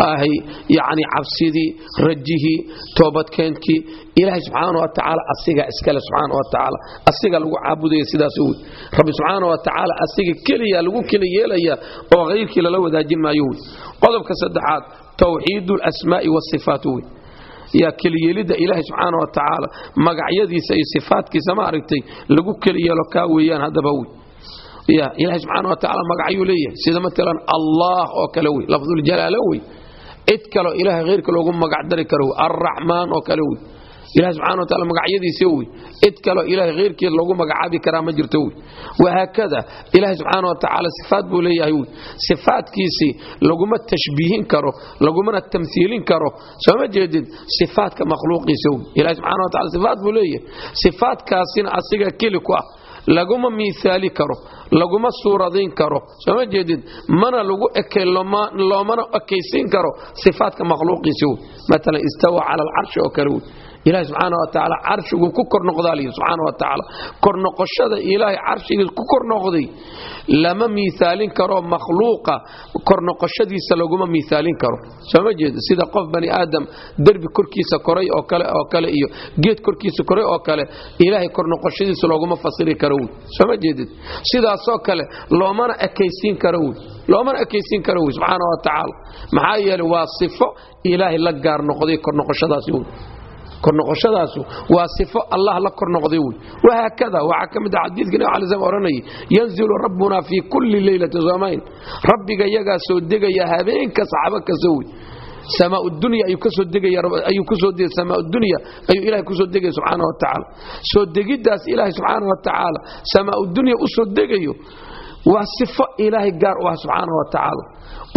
ahay yacni cabsidii rajihii toobadkeenkii. Ilaahay subxaana wa tacaala iskale subxaana wa asiga lagu caabudaya sidaas wey rabbi subxaana wa asiga keliya lagu keli yeelaya oo hayrkii lala wadaajin maayo wey qodobka saddexaad tawxiidu alasmaa'i wasifaat wey yaa keliyeelidda ilaahay subxaana wa magacyadiisa iyo sifaatkiisa ma aragtay lagu keli yeelo kaa weeyaan haddaba wey ilaahay subxaana wa tacaala magacyuu leeyahay. Sida matalan allah oo kale wey lafduljalaalo wey cid kaloo ilaahay khayrka loogu magacdari karo wey alraxmaan oo kale wey. Ilahay subxana wa taala magacyadiisa wey cid kaloo ilaahay khayrkii loogu magacaabi karaa ma jirto wey. Wahaakada ilaahay subxaana wa tacaala sifaat buu leeyahay wey. Sifaatkiisii laguma tashbiihin karo lagumana tamhiilin karo. Sooma jeedid sifaatka makhluuqiisa wey. Ilahay subxana wa taala sifaat buu leeyahay. Sifaatkaasina asiga keli ku ah laguma miisaali karo laguma suuradayn karo. Sooma jeedid mana lagu loomana ekaysiin karo sifaatka makhluuqiisa. Wey maalan istawa cala alcarshi oo kale. wey ilahi subxaana wa tacaala carshiguu ku kor noqdaa layidhi subxaana wa tacaala kor noqoshada ilaahay carshigiis ku kor noqday lama miaalin karo makhluuqa. Kor noqoshadiisa laguma miaalin karo. Sooma jeed sida qof bani aadam derbi korkiisa koray oo kale iyo geed korkiisa koray oo kale ilaahay kor noqoshadiisa looguma fasiri karo wy sooma jeedid sidaasoo kale loomana ekaysiin karo wy loomana ekaysiin karo wy subxaana wa tacaala maxaa yeele waa sifo ilaahay la gaar noqday kor noqoshadaasi wy kornoqoshadaasu waa sifo allah la kor noqday wey wahaakada waxaa ka mid ah xadiidka nabig alay slam yanzilu rabbuna fii kulli leylati samayn rabbiga yagaa soo degaya habeenka saxaabo kasta wey samaa dunya ayuu ka soo degayayuu ku soo degay samaa dunya ayuu ilahay ku soo degaya subxaana wa tacaala. Soo degiddaas ilaahay subxaana wa tacaala samaa dunya u degayo waa sifo ilaahay gaar u ah subxaana wa tacaala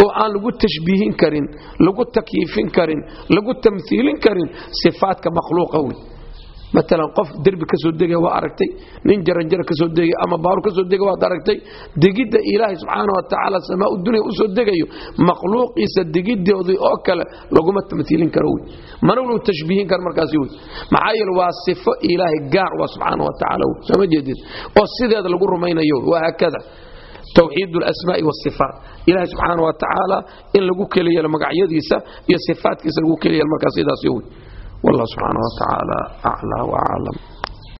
oo aan lagu tashbiihin karin lagu takyiifin karin lagu tamhiilin karin sifaadka makhluuqa wey maalan qof derbi ka soo degaya waa aragtay nin jaranjara ka soo degay ama baaru ka soo degay waad aragtay degidda ilaahay subxaana wa tacaala samaa dunya u soo degayo makhluuqiisa degidoodii oo kale laguma tamhiilin karo wey mana lagu tashbiihin karo markaasi wey maxaa yeele waa sifo ilaahay gaar waa subxaana wa wey sooma jeedid oo sideeda lagu rumaynayo waa haakada tawxiid alasmaa'i wasifaat ilahay subxaana wa tacaala in lagu keliyeelo magacyadiisa iyo sifaatkiisa lagu keliyeelo markaa sidaas wey wallah subxaana wa tacaala aclaa waaclam